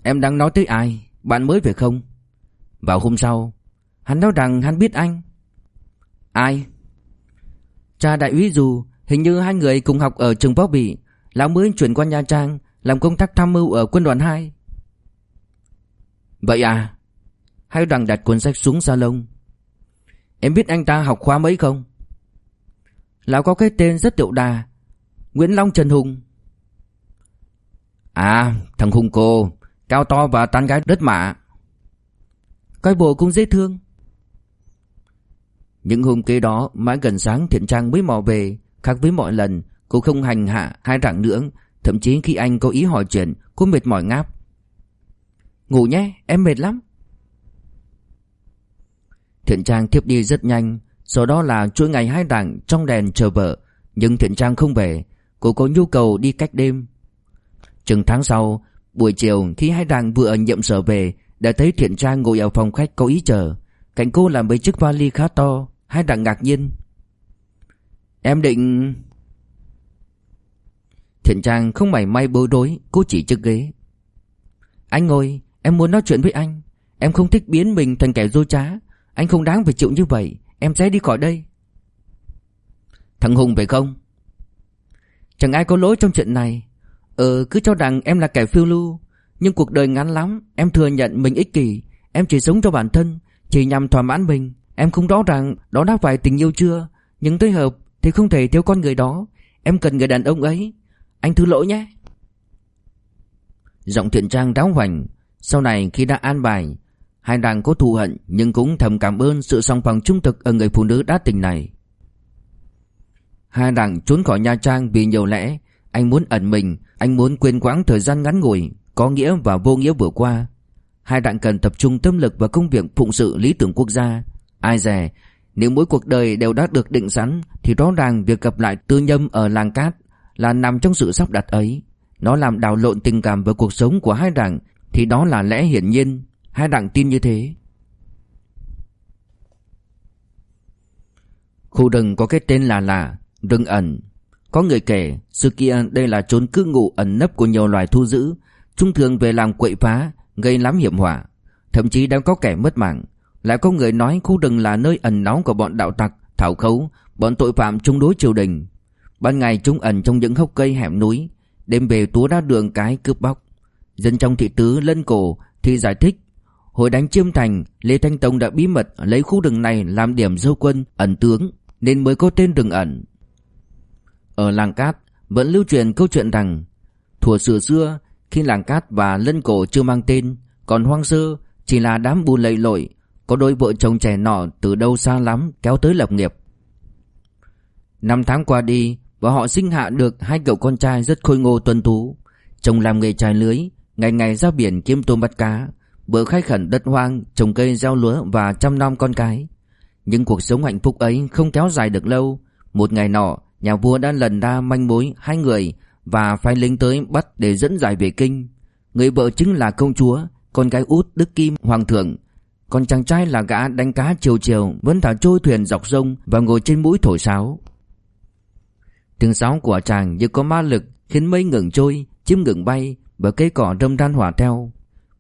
Em đang nói tới ai? Bạn mới về không? Vào hôm sau, Hắn nói rằng hắn biết anh. Ai? Cha đại úy dù Hình như hai người cùng học ở trường Võ bị. Lão mới chuyển qua Nha Trang Làm công tác tham mưu ở quân đoàn 2 Vậy à? Hai đằng đặt cuốn sách xuống salon Em biết anh ta học khóa mấy không? Lão có cái tên rất điệu đà Nguyễn Long Trần Hùng. À thằng Hùng cô Cao to và tán gái đất mạ Coi bộ cũng dễ thương. Những hôm kế đó Mãi gần sáng Thiện Trang mới mò về Khác với mọi lần Cô không hành hạ hai rạng nữa. Thậm chí khi anh có ý hỏi chuyện Cô mệt mỏi ngáp. Ngủ nhé em mệt lắm. Thiện Trang tiếp đi rất nhanh Sau đó là chuỗi ngày hai đảng trong đèn chờ vợ. Nhưng Thiện Trang không về Cô có nhu cầu đi cách đêm. Chừng tháng sau Buổi chiều, khi hai đàng vừa nhậm sở về, Đã thấy Thiện Trang ngồi ở phòng khách có ý chờ. Cạnh cô là mấy chiếc vali khá to. Hai đàng ngạc nhiên. Em định... Thiện Trang không mảy may bối rối, Cô chỉ chiếc ghế. Anh ngồi, Em muốn nói chuyện với anh. Em không thích biến mình thành kẻ dối trá. Anh không đáng phải chịu như vậy. Em sẽ đi khỏi đây. Thằng Hùng phải không? Chẳng ai có lỗi trong chuyện này. Ờ cứ cho rằng em là kẻ phiêu lưu. Nhưng cuộc đời ngắn lắm, Em thừa nhận mình ích kỷ. Em chỉ sống cho bản thân, Chỉ nhằm thỏa mãn mình. Em không rõ ràng đó đã phải tình yêu chưa. Nhưng tới hợp thì không thể thiếu con người đó. Em cần người đàn ông ấy. Anh thứ lỗi nhé. Giọng thiện trang ráo hoành. Sau này khi đã an bài, Hai nàng có thù hận Nhưng cũng thầm cảm ơn sự song bằng trung thực Ở người phụ nữ đã tình này. Hai nàng trốn khỏi Nha Trang vì nhiều lẽ anh muốn ẩn mình Anh muốn quên quãng thời gian ngắn ngủi Có nghĩa và vô nghĩa vừa qua. Hai đặng cần tập trung tâm lực vào công việc phụng sự lý tưởng quốc gia. Ai dè Nếu mỗi cuộc đời đều đã được định sẵn Thì rõ ràng việc gặp lại tư nhâm ở làng cát Là nằm trong sự sắp đặt ấy. Nó làm đảo lộn tình cảm và cuộc sống của hai đảng Thì đó là lẽ hiển nhiên. Hai đảng tin như thế. Khu rừng có cái tên là là, Rừng ẩn. Có người kể, Xưa kia đây là chốn cư ngụ ẩn nấp của nhiều loài thu dữ, Chúng thường về làm quậy phá, Gây lắm hiểm họa. Thậm chí đã có kẻ mất mạng. Lại có người nói khu rừng là nơi ẩn náu của bọn đạo tặc, Thảo khấu, Bọn tội phạm chống đối triều đình. Ban ngày chúng ẩn trong những hốc cây hẻm núi, Đêm về túa ra đường cái cướp bóc. Dân trong thị tứ lân cổ Thì giải thích, Hồi đánh chiêm thành, Lê Thanh Tông đã bí mật lấy khu rừng này làm điểm dâu quân, ẩn tướng, Nên mới có tên rừng ẩn. Ở làng cát Vẫn lưu truyền câu chuyện rằng Thuở xưa xưa, Khi làng cát và lân cổ chưa mang tên, Còn hoang sơ, Chỉ là đám bùn lầy lội, Có đôi vợ chồng trẻ nọ từ đâu xa lắm Kéo tới lập nghiệp. Năm tháng qua đi, Và họ sinh hạ được hai cậu con trai rất khôi ngô tuân tú. Chồng làm nghề trài lưới, Ngày ngày ra biển kiếm tôm bắt cá, Bữa khai khẩn đất hoang, Trồng cây gieo lúa và chăm nom con cái. Nhưng cuộc sống hạnh phúc ấy không kéo dài được lâu. Một ngày nọ Nhà vua đã lần ra manh mối hai người Và phái lính tới bắt để dẫn giải về kinh. Người vợ chính là công chúa, Con gái út Đức Kim Hoàng thượng. Còn chàng trai là gã đánh cá chiều chiều, Vẫn thả trôi thuyền dọc sông Và ngồi trên mũi thổi sáo. Tiếng sáo của chàng như có ma lực Khiến mây ngừng trôi, Chim ngừng bay Và cây cỏ râm ran hòa theo.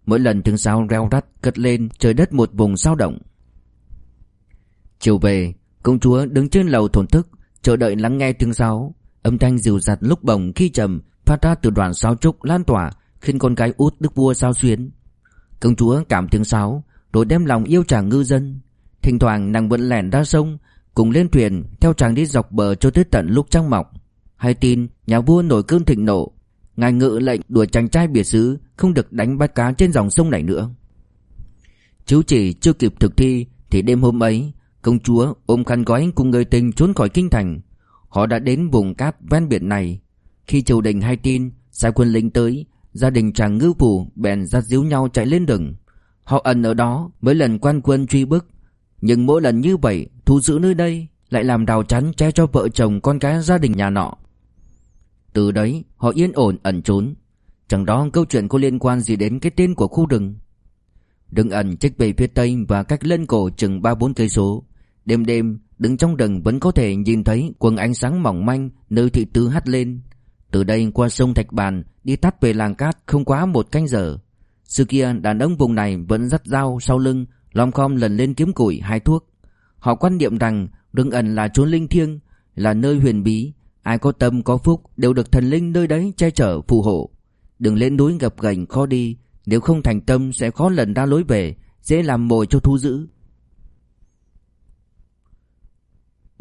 Mỗi lần tiếng sáo reo rắt cất lên, Trời đất một vùng sao động. Chiều về, Công chúa đứng trên lầu thổn thức Chờ đợi lắng nghe tiếng sáo. Âm thanh dịu dặt lúc bồng khi trầm, Phát ra từ đoàn sáo trúc lan tỏa, Khiến con gái út đức vua sao xuyến. Công chúa cảm tiếng sáo, Rồi đem lòng yêu chàng ngư dân. Thỉnh thoảng nàng vẫn lẻn ra sông, Cùng lên thuyền, theo chàng đi dọc bờ cho tới tận lúc trăng mọc. Hay tin, nhà vua nổi cơn thịnh nộ. Ngài ngự lệnh đuổi chàng trai biệt xứ Không được đánh bắt cá trên dòng sông này nữa. Chú chỉ chưa kịp thực thi, Thì đêm hôm ấy Công chúa ôm khăn gói cùng người tình trốn khỏi kinh thành. Họ đã đến vùng cát ven biển này. Khi triều đình hay tin, Sai quân lính tới, Gia đình chàng ngư phủ bèn ra díu nhau chạy lên rừng Họ ẩn ở đó Mấy lần quan quân truy bức. Nhưng mỗi lần như vậy Thu giữ nơi đây Lại làm đào chắn che cho vợ chồng con cái gia đình nhà nọ. Từ đấy, họ yên ổn, ẩn trốn. Chẳng đó câu chuyện có liên quan gì đến cái tên của khu rừng. Rừng ẩn trách về phía tây và cách lân cổ chừng ba bốn cây số. Đêm đêm, đứng trong rừng vẫn có thể nhìn thấy quần ánh sáng mỏng manh nơi thị tứ hắt lên. Từ đây qua sông Thạch Bàn, đi tắt về làng cát không quá một canh giờ. Xưa kia, đàn ông vùng này vẫn dắt dao sau lưng, Lom khom lần lên kiếm củi hai thuốc. Họ quan niệm rằng, rừng ẩn là chốn linh thiêng, Là nơi huyền bí. Ai có tâm, có phúc đều được thần linh nơi đấy che chở, phù hộ. Đừng lên núi gập ghềnh khó đi, Nếu không thành tâm sẽ khó lần ra lối về, Dễ làm mồi cho thu giữ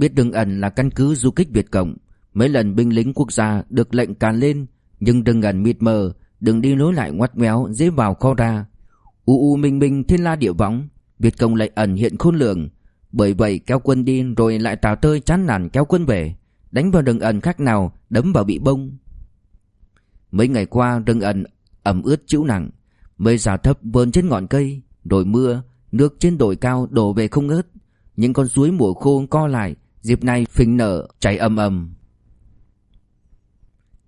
Biết đường ẩn là căn cứ du kích Việt Cộng, Mấy lần binh lính quốc gia được lệnh càn lên, Nhưng đừng ẩn mịt mờ, Đừng đi lối lại ngoắt méo dễ vào kho ra. U u minh minh, thiên la địa võng, Việt Cộng lại ẩn hiện khôn lường. Bởi vậy, kéo quân đi rồi lại tào tơi chán nản kéo quân về, Đánh vào đường ẩn khác nào, Đấm vào bị bông. Mấy ngày qua đường ẩn ẩm ướt chịu nặng, Mây xả thấp vơn trên ngọn cây, Rồi mưa, Nước trên đồi cao đổ về không ngớt. Những con suối mùa khô co lại Dịp này phình nở chảy ầm ầm.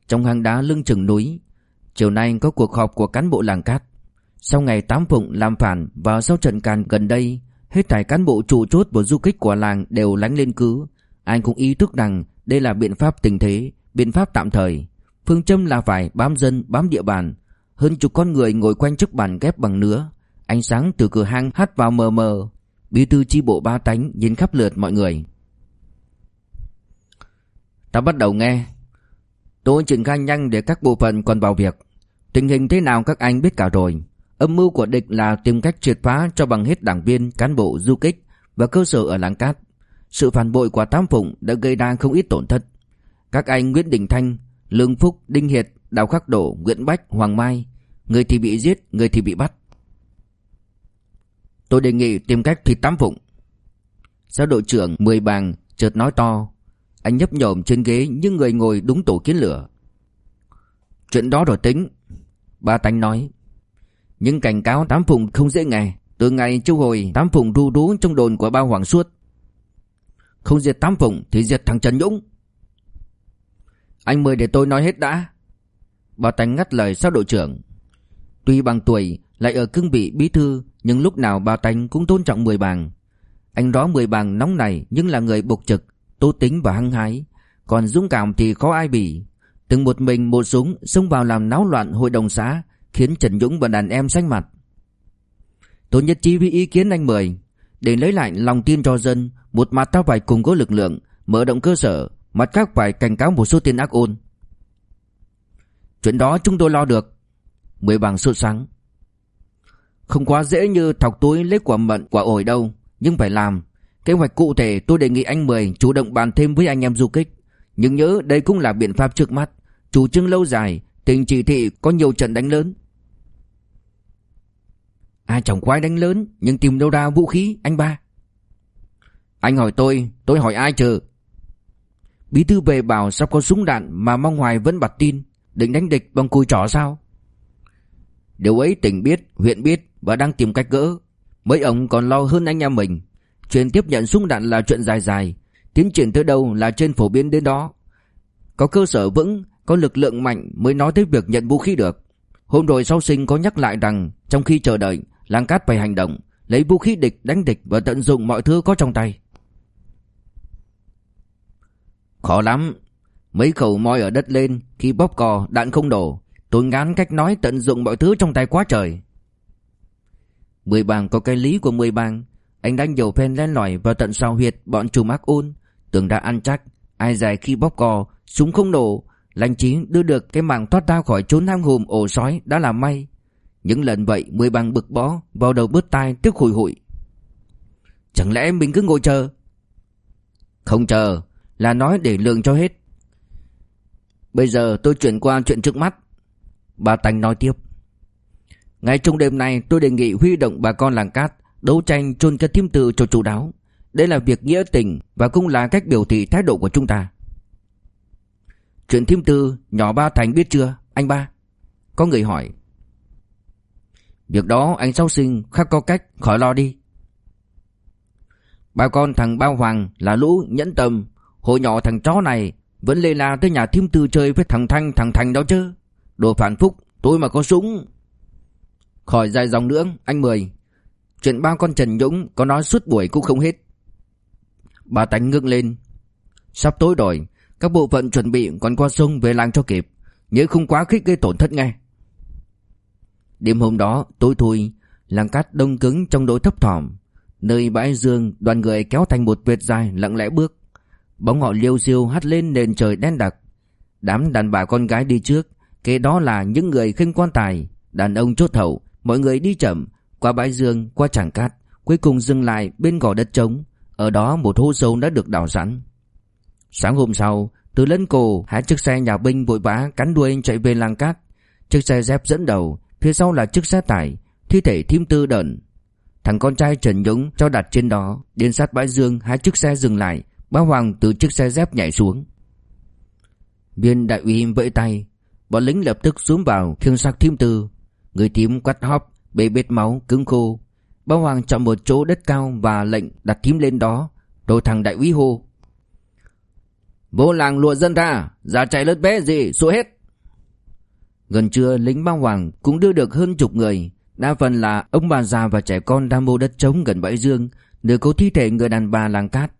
Trong hang đá lưng chừng núi, Chiều nay có cuộc họp của cán bộ làng cát. Sau ngày tám phụng làm phản Và sau trận càn gần đây, Hết thảy cán bộ trụ chốt và du kích của làng đều lánh lên cứ. Anh cũng ý thức rằng đây là biện pháp tình thế, Biện pháp tạm thời. Phương châm là phải bám dân, bám địa bàn. Hơn chục con người ngồi quanh chiếc bàn ghép bằng nứa, Ánh sáng từ cửa hang hắt vào mờ mờ. Bí thư chi bộ ba tánh nhìn khắp lượt mọi người. Ta bắt đầu nghe Tôi triển khai nhanh để các bộ phận còn vào việc Tình hình thế nào các anh biết cả rồi Âm mưu của địch là tìm cách triệt phá cho bằng hết đảng viên, cán bộ, du kích và cơ sở ở làng cát. Sự phản bội của Tam Phụng đã gây ra không ít tổn thất. Các anh Nguyễn Đình Thanh, Lương Phúc, Đinh Hiệt, Đào Khắc Đổ, Nguyễn Bách, Hoàng Mai, người thì bị giết, người thì bị bắt. Tôi đề nghị tìm cách thịt Tam Phụng. Sao đội trưởng Mười Bàng chợt nói to, anh nhấp nhổm trên ghế như người ngồi đúng tổ kiến lửa. Chuyện đó rồi tính. Ba Tánh nói. Nhưng cảnh cáo Tám Phụng không dễ nghe. Từ ngày châu hồi, Tám Phụng ru rú trong đồn của ba Hoàng Suốt. Không diệt Tám Phụng thì diệt thằng Trần Dũng. Anh mời để tôi nói hết đã. Ba Tánh ngắt lời sau đội trưởng. Tuy bằng tuổi, lại ở cương vị bí thư, nhưng lúc nào ba Tánh cũng tôn trọng mười bàng. Anh đó mười bàng nóng này nhưng là người bộc trực tố tính và hăng hái. Còn dũng cảm thì khó ai bỉ. Từng một mình một súng xông vào làm náo loạn hội đồng xã Khiến Trần Dũng và đàn em xanh mặt. Tôi nhất trí với ý kiến anh Mười. Để lấy lại lòng tin cho dân, Một mặt ta phải cùng có lực lượng, Mở động cơ sở, Mặt khác phải cảnh cáo một số tiền ác ôn. Chuyện đó chúng tôi lo được. Mười bằng sốt sáng. Không quá dễ như thọc túi lấy quả mận quả ổi đâu, Nhưng phải làm. Kế hoạch cụ thể tôi đề nghị anh Mười chủ động bàn thêm với anh em du kích. Nhưng nhớ đây cũng là biện pháp trước mắt. Chủ trương lâu dài, tình chỉ thị có nhiều trận đánh lớn. Ai chẳng quái đánh lớn, nhưng tìm đâu ra vũ khí, anh ba. Anh hỏi tôi, tôi hỏi ai chờ. Bí thư về bảo sắp có súng đạn mà mong hoài vẫn bật tin. Định đánh địch bằng cùi trỏ sao? Điều ấy tỉnh biết, huyện biết và đang tìm cách gỡ. Mấy ông còn lo hơn anh em mình. Chuyện tiếp nhận súng đạn là chuyện dài dài. Tiến triển tới đâu là trên phổ biến đến đó. Có cơ sở vững, Có lực lượng mạnh mới nói tới việc nhận vũ khí được. Hôm rồi sau sinh có nhắc lại rằng, Trong khi chờ đợi, lang cát phải hành động, Lấy vũ khí địch, đánh địch Và tận dụng mọi thứ có trong tay. Khó lắm. Mấy khẩu moi ở đất lên, Khi bóp cò, đạn không đổ. Tôi ngán cách nói tận dụng mọi thứ trong tay quá trời. Mười bang có cái lý của mười bang anh đang dầu phen len lỏi vào tận sau huyệt, bọn trùm ác ôn. Tưởng đã ăn chắc, Ai dài khi bóp cò, Súng không nổ. Lành trí đưa được cái mạng thoát ra khỏi chốn hang hùm ổ sói đã là may. Những lần vậy, mười bằng bực bó, Vào đầu bứt tai tức hùi hụi Chẳng lẽ mình cứ ngồi chờ? Không chờ, Là nói để lường cho hết. Bây giờ tôi chuyển qua chuyện trước mắt. Bà Tành nói tiếp. Ngay trong đêm nay, tôi đề nghị huy động bà con làng cát Đấu tranh chôn cất thiêm tự cho chủ đáo. Đây là việc nghĩa tình Và cũng là cách biểu thị thái độ của chúng ta. Chuyện thiêm tư Nhỏ ba Thành biết chưa, Anh ba? Có người hỏi. Việc đó anh sau sinh khắc có cách, khỏi lo đi. Ba con thằng Bao Hoàng là lũ nhẫn tâm. Hồi nhỏ thằng chó này Vẫn lê la tới nhà thiêm tư chơi với thằng Thanh, thằng Thành đó chứ. Đồ phản phúc Tôi mà có súng. Khỏi dài dòng nữa, Anh Mười. Chuyện ba con Trần Dũng có nói suốt buổi cũng không hết. Bà Tánh ngưng lên. Sắp tối rồi, các bộ phận chuẩn bị còn qua sông về làng cho kịp. Nhớ không quá khích gây tổn thất nghe. Đêm hôm đó, tối thui, Làng cát đông cứng trong đội thấp thỏm Nơi bãi dương đoàn người kéo thành một vệt dài lặng lẽ bước Bóng họ liêu siêu hắt lên nền trời đen đặc Đám đàn bà con gái đi trước Kế đó là những người khinh quan tài Đàn ông chốt hậu Mọi người đi chậm qua bãi dương, qua tràng cát Cuối cùng dừng lại bên gò đất trống. Ở đó một hố sâu đã được đào sẵn. Sáng hôm sau Từ lân cổ hai chiếc xe nhà binh vội vã Cắn đuôi chạy về làng cát. Chiếc xe dép dẫn đầu Phía sau là chiếc xe tải Thi thể thím tư đợn Thằng con trai Trần Dũng cho đặt trên đó Đến sát bãi dương hai chiếc xe dừng lại Bá Hoàng từ chiếc xe dép nhảy xuống. Viên đại úy vẫy tay Bọn lính lập tức xuống vào khiêng xác thím tư. Người tím quắt hóp Bê bết máu cứng khô. Bá Hoàng chọn một chỗ đất cao Và lệnh đặt thím lên đó, Rồi thằng đại úy hô. Vô làng lụa dân ra, già chạy lớn bé gì, xua hết. Gần trưa, lính Ba Hoàng cũng đưa được hơn chục người. Đa phần là ông bà già và trẻ con đang mua đất trống gần bãi dương, Nơi có thi thể người đàn bà làng cát.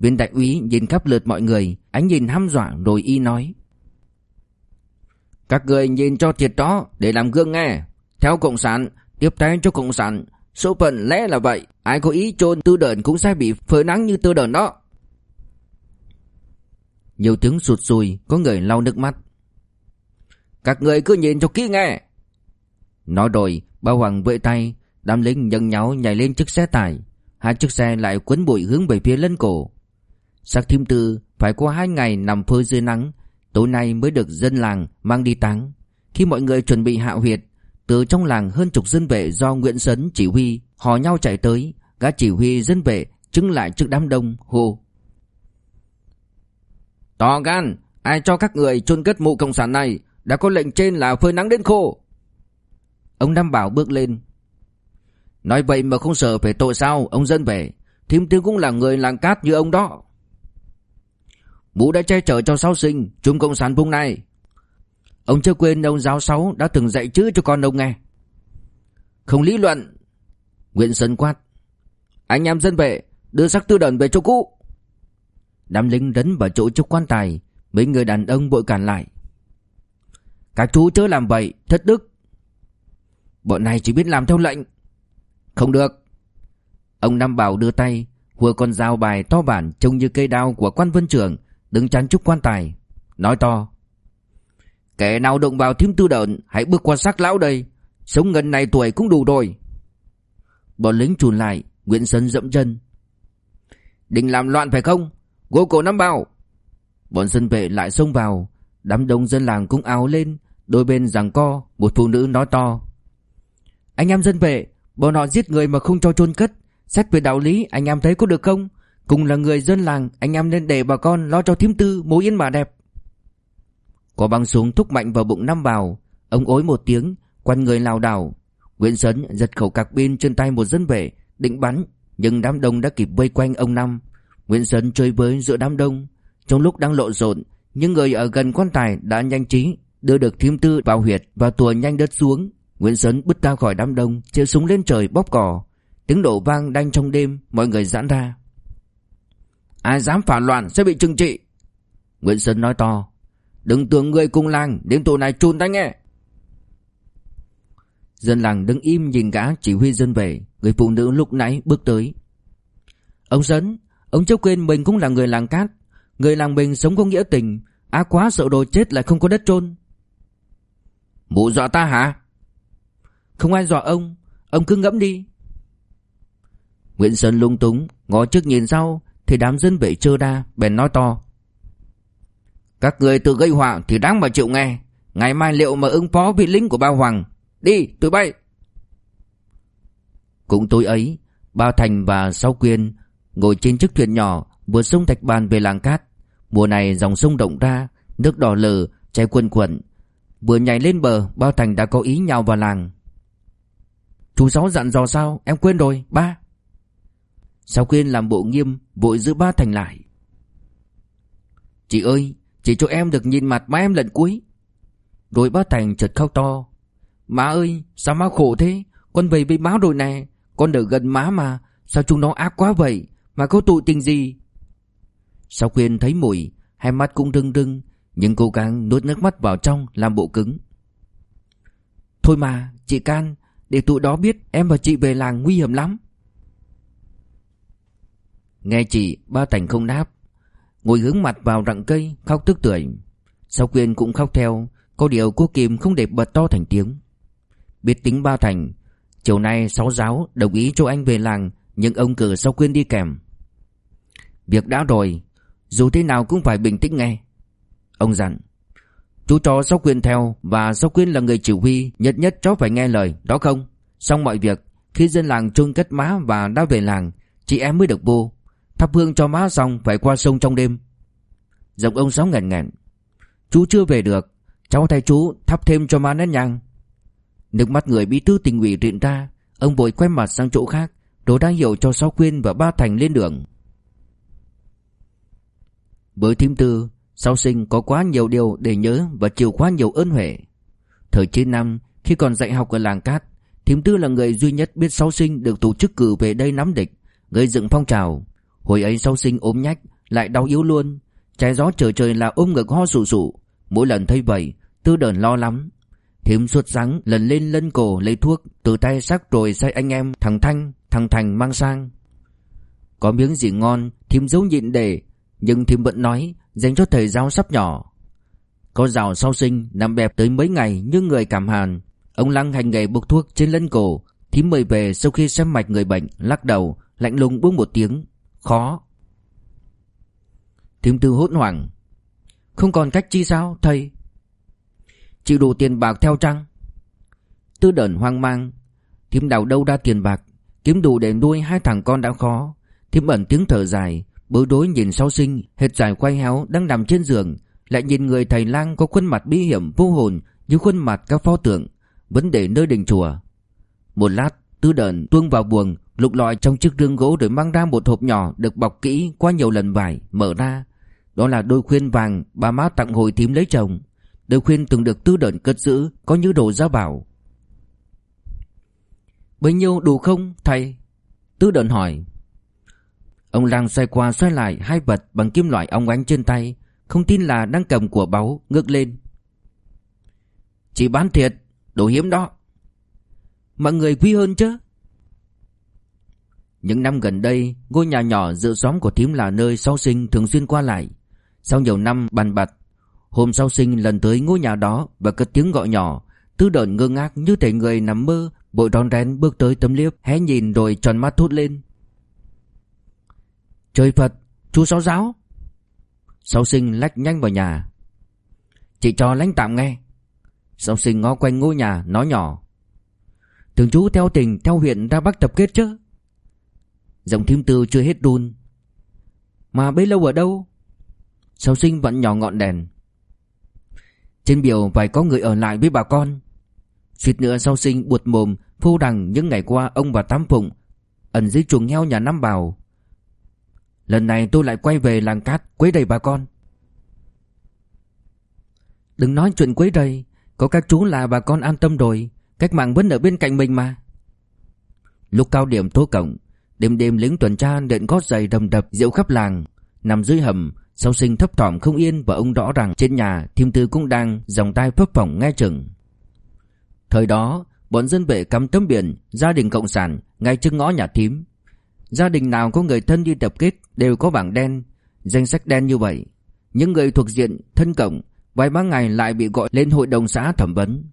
Viên đại úy nhìn khắp lượt mọi người, Ánh nhìn hăm dọa rồi y nói. Các người nhìn cho thiệt đó, Để làm gương nghe. Theo Cộng sản Tiếp tay cho Cộng sản. Số phận lẽ là vậy. Ai có ý chôn tư đợn cũng sẽ bị phơi nắng như tư đợn đó. Nhiều tiếng sụt sùi, Có người lau nước mắt. Các người cứ nhìn cho kỹ nghe. Nói rồi Bao Hoàng vẫy tay, Đám lính nhận nhau nhảy lên chiếc xe tải. Hai chiếc xe lại quấn bụi hướng về phía lân cổ. Sắc thím tư, phải qua hai ngày nằm phơi dưới nắng, Tối nay mới được dân làng mang đi táng. Khi mọi người chuẩn bị hạ huyệt từ trong làng hơn chục dân vệ do Nguyễn Sấn, chỉ huy, Hò nhau chạy tới. Gã chỉ huy dân vệ chứng lại trước đám đông, hô. To gan, Ai cho các người chôn cất mụ cộng sản này? Đã có lệnh trên là phơi nắng đến khô. Ông Nam Bảo bước lên. Nói vậy mà không sợ phải tội sao, Ông dân vệ? Thím tư cũng là người làng cát như ông đó. Mũ đã che chở cho sáu sinh Trung Cộng sản vùng này. Ông chưa quên ông giáo sáu đã từng dạy chữ cho con ông nghe. Không lý luận. Nguyễn Sơn quát. Anh em dân vệ, Đưa sắc tư đẩn về chỗ cũ. Đám lính rấn vào chỗ trước quan tài, Mấy người đàn ông bội cản lại. Các chú chớ làm vậy, Thất đức. Bọn này chỉ biết làm theo lệnh. Không được. Ông Nam Bảo đưa tay, Hùa con dao bài to bản trông như cây đao của quan vân trưởng Đứng chắn chúc quan tài, Nói to. Kẻ nào động vào thím tư đợn, Hãy bước qua xác lão đây. Sống ngần này tuổi cũng đủ rồi. Bọn lính trùn lại, Nguyễn Sơn dậm chân. Định làm loạn phải không? Gỗ cổ nắm bao. Bọn dân vệ lại xông vào. Đám đông dân làng cũng áo lên, Đôi bên giằng co, Một phụ nữ nói to. Anh em dân vệ, Bọn họ giết người mà không cho chôn cất. Xét về đạo lý, anh em thấy có được không? Cùng là người dân làng, Anh em nên để bà con lo cho thím tư, mối yên bà đẹp. Có băng súng thúc mạnh vào bụng Năm bào, Ông ối một tiếng Quanh người lao đảo. Nguyễn Sấn giật khẩu cạc pin trên tay một dân vệ Định bắn Nhưng đám đông đã kịp vây quanh ông Năm Nguyễn Sấn chơi với giữa đám đông. Trong lúc đang lộn xộn Những người ở gần quan tài đã nhanh trí Đưa được thím tư vào huyệt Và tùa nhanh đất xuống. Nguyễn Sấn bứt ra khỏi đám đông Chĩa súng lên trời bóp cò Tiếng đổ vang đanh trong đêm Mọi người giãn ra. Ai dám phản loạn sẽ bị trừng trị. Nguyễn Sấn nói to. Đừng tưởng người cùng làng, Đến tù này chôn ta nghe. Dân làng đứng im nhìn gã chỉ huy dân về. Người phụ nữ lúc nãy bước tới. Ông Sấn Ông chưa quên mình cũng là người làng cát. Người làng mình sống có nghĩa tình. Á quá sợ đồ chết lại không có đất chôn. Mụ dọa ta hả? Không ai dọa ông. Ông cứ ngẫm đi. Nguyễn Sơn lung túng, Ngó trước nhìn sau, Thì đám dân vệ trơ đa, bèn nói to. Các người tự gây họa thì đáng mà chịu nghe. Ngày mai liệu mà ứng phó vị lính của bao Hoàng? Đi, tụi bay! Cũng tối ấy Bao Thành và Sáu Quyên Ngồi trên chiếc thuyền nhỏ Vượt sông Thạch Bàn về làng cát. Mùa này dòng sông động ra, Nước đỏ lờ chảy quần quẩn Vừa nhảy lên bờ Bao Thành đã có ý nhào vào làng. Chú Sáu dặn dò sao? Em quên rồi, ba. Sáu Quyên làm bộ nghiêm, Vội giữ ba Thành lại. Chị ơi chỉ cho em được nhìn mặt má em lần cuối. Rồi ba Thành chợt khóc to. Má ơi, sao má khổ thế? Con về với má rồi nè. Con ở gần má mà. Sao chúng nó ác quá vậy? Mà có tụ tình gì? Sao khuyên thấy mùi, Hai mắt cũng rưng rưng, Nhưng cố gắng nuốt nước mắt vào trong Làm bộ cứng. Thôi mà, chị Can, Để tụi đó biết em và chị về làng nguy hiểm lắm. Nghe chị ba Thành không đáp. Ngồi hướng mặt vào rặng cây, Khóc tức tưởi. Sau quyên cũng khóc theo, Có điều cô Kim không để bật to thành tiếng. Biết tính ba Thành, Chiều nay sáu giáo đồng ý cho anh về làng, Nhưng ông cử sau quyên đi kèm. Việc đã rồi, Dù thế nào cũng phải bình tĩnh nghe. Ông dặn, Chú cho Sáu Quyên theo, Và Sáu Quyên là người chỉ huy, Nhất nhất cháu phải nghe lời, Đó không? Xong mọi việc, Khi dân làng chôn cất má và đã về làng, Chị em mới được vô. Thắp hương cho má xong phải qua sông trong đêm Giọng ông Sáu nghẹn nghẹn Chú chưa về được Cháu thay chú thắp thêm cho má nén nhang Nước mắt người bí thư tình ủy rịn ra Ông vội quay mặt sang chỗ khác đồ đang hiểu cho Sáu Quyên và Ba Thành lên đường Với thím tư sau sinh có quá nhiều điều để nhớ và chịu quá nhiều ơn huệ. Thời 9 năm, khi còn dạy học ở làng cát, Thím Tư là người duy nhất biết sau sinh được tổ chức cử về đây nắm địch, gây dựng phong trào. Hồi ấy sau sinh ốm nhách, lại đau yếu luôn. Trái gió trời trời là ôm ngực ho sụ sụ. Mỗi lần thấy vậy, Tư đờn lo lắm. Thím suốt sáng lần lên lân cổ lấy thuốc, từ tay sắc rồi sai anh em thằng Thanh, thằng Thành mang sang. Có miếng gì ngon, thím giấu nhịn để, nhưng thím vẫn nói dành cho thầy giáo sắp nhỏ. Có rào sau sinh nằm bẹp tới mấy ngày như người cảm hàn. Ông Lăng hành nghề bốc thuốc trên lân cổ, thím mời về sau khi xem mạch người bệnh, lắc đầu, lạnh lùng buông một tiếng. Khó. Thím tư hốt hoảng. Không còn cách chi sao, thầy? Chịu đủ tiền bạc theo trăng. Tư đẩn hoang mang. Thím đào đâu ra tiền bạc, kiếm đủ để nuôi hai thằng con đã khó. Thím ẩn tiếng thở dài, Bối rối nhìn sau sinh Hệt dài quay héo đang nằm trên giường Lại nhìn người thầy lang có khuôn mặt bí hiểm vô hồn Như khuôn mặt các pho tượng Vấn đề nơi đình chùa Một lát tư đợn tuông vào buồng Lục lọi trong chiếc rương gỗ rồi mang ra một hộp nhỏ Được bọc kỹ qua nhiều lần vải, Mở ra. Đó là đôi khuyên vàng bà má tặng hồi thím lấy chồng. Đôi khuyên từng được tư đợn cất giữ, Có như đồ gia bảo. Bấy nhiêu đủ không, thầy? Tư đợn hỏi. Ông lang xoay qua xoay lại hai vật bằng kim loại óng ánh trên tay, Không tin là đang cầm của báu, ngước lên. Chỉ bán thiệt, Đồ hiếm đó. Mọi người quý hơn chứ? Những năm gần đây Ngôi nhà nhỏ giữa xóm của thím là nơi sau sinh thường xuyên qua lại Sau nhiều năm bàn bạc, Hôm sau sinh lần tới ngôi nhà đó Và cất tiếng gọi nhỏ Tư đợn ngơ ngác như thể người nằm mơ Bội đòn rén bước tới tấm liếp Hé nhìn rồi tròn mắt thốt lên Trời Phật, chú Sáu Giáo. Sáu sinh lách nhanh vào nhà. Chị cho lánh tạm nghe. Sáu sinh ngó quanh ngôi nhà, nói nhỏ. Thường chú theo tỉnh, theo huyện ra Bắc tập kết chứ. Giọng thím tư chưa hết đun. Mà bấy lâu ở đâu? sau sinh vẫn nhỏ ngọn đèn. Trên biểu phải có người ở lại với bà con. Suýt nữa sau sinh buột mồm phô đằng những ngày qua ông và Tám Phụng ẩn dưới chuồng heo nhà Năm Bào Lần này tôi lại quay về làng cát quấy đầy bà con Đừng nói chuyện quấy đầy Có các chú là bà con an tâm rồi, Cách mạng vẫn ở bên cạnh mình mà Lúc cao điểm tố cổng Đêm đêm lính tuần tra đện gót giày đầm đập rượu khắp làng Nằm dưới hầm Sau sinh thấp thỏm không yên Và ông rõ rằng trên nhà Thiêm tư cũng đang dòng tay phấp phỏng nghe chừng Thời đó Bọn dân vệ cắm tấm biển Gia đình Cộng sản Ngay trước ngõ nhà thím Gia đình nào có người thân đi tập kết đều có bảng đen, danh sách đen như vậy. Những người thuộc diện thân cộng vài ba ngày lại bị gọi lên hội đồng xã thẩm vấn.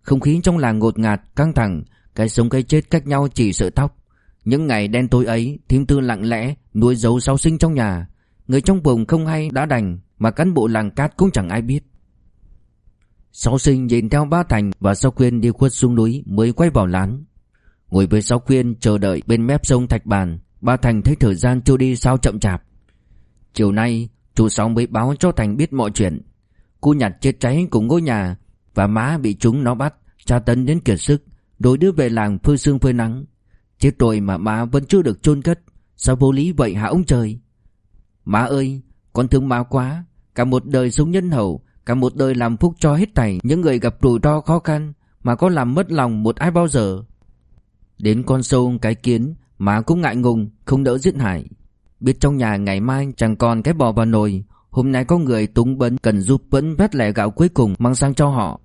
Không khí trong làng ngột ngạt, căng thẳng, cái sống cái chết cách nhau chỉ sợ tóc. Những ngày đen tối ấy, thím tư lặng lẽ nuôi giấu sau sinh trong nhà. Người trong vùng không hay đã đành, mà cán bộ làng cát cũng chẳng ai biết. Sáu sinh nhìn theo ba thành và sau quyên đi khuất xuống núi mới quay vào lán. Ngồi với Sáu Quyên chờ đợi bên mép sông Thạch Bàn Ba Thành thấy thời gian trôi đi sao chậm chạp Chiều nay Chú Sáu mới báo cho Thành biết mọi chuyện Cô nhặt chết cháy cùng ngôi nhà Và má bị chúng nó bắt Tra tấn đến kiệt sức đôi đứa về làng phơi sương phơi nắng Chết rồi mà má vẫn chưa được chôn cất. Sao vô lý vậy hả ông trời? Má ơi, Con thương má quá. Cả một đời sống nhân hậu, Cả một đời làm phúc cho hết thảy. Những người gặp rủi ro khó khăn Mà có làm mất lòng một ai bao giờ? Đến con sâu cái kiến, má cũng ngại ngùng, Không đỡ giết hại. Biết trong nhà ngày mai chẳng còn cái bò vào nồi. Hôm nay có người túng bấn Cần giúp vẫn vét lẻ gạo cuối cùng Mang sang cho họ.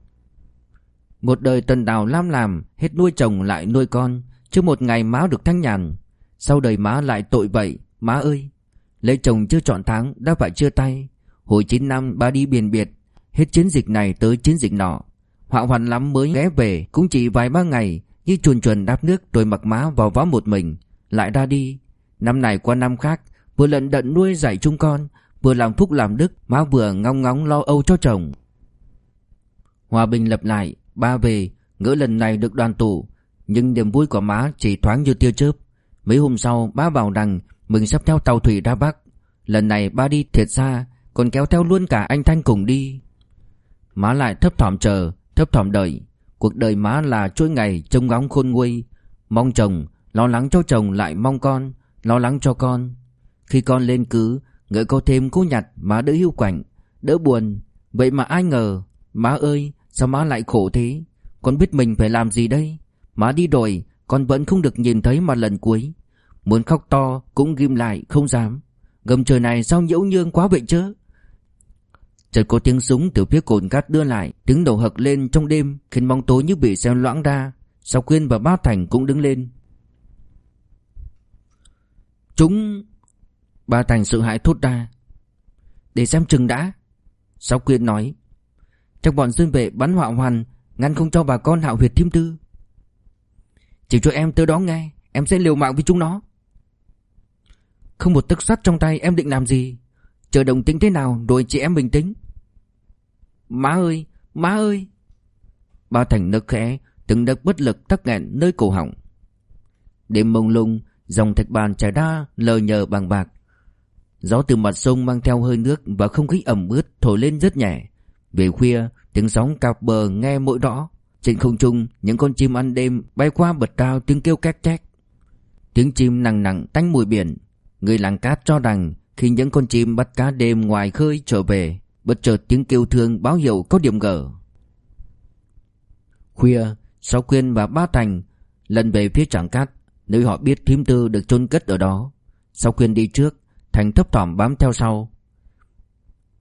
Một đời tần đào lam làm, Hết nuôi chồng lại nuôi con. Chứ một ngày má được thanh nhàn. Sau đời má lại tội vậy, Má ơi Lấy chồng chưa chọn tháng đã phải chia tay. Hồi 9 năm ba đi biển biệt, Hết chiến dịch này tới chiến dịch nọ. Họa hoàn lắm mới ghé về, Cũng chỉ vài ba ngày, Như chuồn chuồn đáp nước rồi mặc má vào võ một mình, Lại ra đi. Năm này qua năm khác, Vừa lận đận nuôi dạy chung con, Vừa làm phúc làm đức, Má vừa ngóng ngóng lo âu cho chồng. Hòa bình lập lại, Ba về, Ngỡ lần này được đoàn tụ nhưng niềm vui của má chỉ thoáng như tia chớp. Mấy hôm sau ba bảo rằng Mình sắp theo tàu thủy ra Bắc. Lần này ba đi thiệt xa, Còn kéo theo luôn cả anh Thanh cùng đi. Má lại thấp thỏm chờ, Thấp thỏm đợi. Cuộc đời má là chuỗi ngày trông ngóng khôn nguôi. Mong chồng, Lo lắng cho chồng lại mong con, Lo lắng cho con. Khi con lên cứ, Ngợi có thêm cô nhặt má đỡ hiu quạnh, Đỡ buồn. Vậy mà ai ngờ, Má ơi, sao má lại khổ thế? Con biết mình phải làm gì đây? Má đi rồi Con vẫn không được nhìn thấy mà lần cuối. Muốn khóc to cũng ghim lại, không dám. Gầm trời này sao nhiễu nhương quá vậy chứ? Chợt có tiếng súng từ phía cồn cát đưa lại, Tiếng nổ hật lên trong đêm, Khiến bóng tối như bị xem loãng ra. Sao Quyên và Ba Thành cũng đứng lên. Chúng Ba Thành sự hãi thốt ra. Để xem chừng đã. Sao Quyên nói. Trong bọn dân vệ bắn họa hoàn, Ngăn không cho bà con hạo huyệt thiêm tư. Chỉ cho em tới đó nghe, Em sẽ liều mạng với chúng nó. Không một tức sắt trong tay em định làm gì? Chờ đồng tính thế nào rồi chị em bình tĩnh. Má ơi Má ơi! Ba Thành nức khẽ, Từng đợt bất lực tắc nghẹn nơi cổ họng. Đêm mông lung, Dòng thạch bàn trải đa lờ nhờ bằng bạc. Gió từ mặt sông mang theo hơi nước Và không khí ẩm ướt thổi lên rất nhẹ. Về khuya, tiếng sóng cạp bờ nghe mỗi rõ trên không trung, những con chim ăn đêm Bay qua bật cao tiếng kêu két két. Tiếng chim nặng nặng tanh mùi biển. Người làng cát cho rằng Khi những con chim bắt cá đêm ngoài khơi trở về, Bất chợt tiếng kêu thương báo hiệu có điểm gở Khuya, Sáu Quyên và Ba Thành Lần về phía trảng cát, Nơi họ biết thím tư được chôn cất ở đó. Sáu Quyên đi trước, Thành thấp thỏm bám theo sau.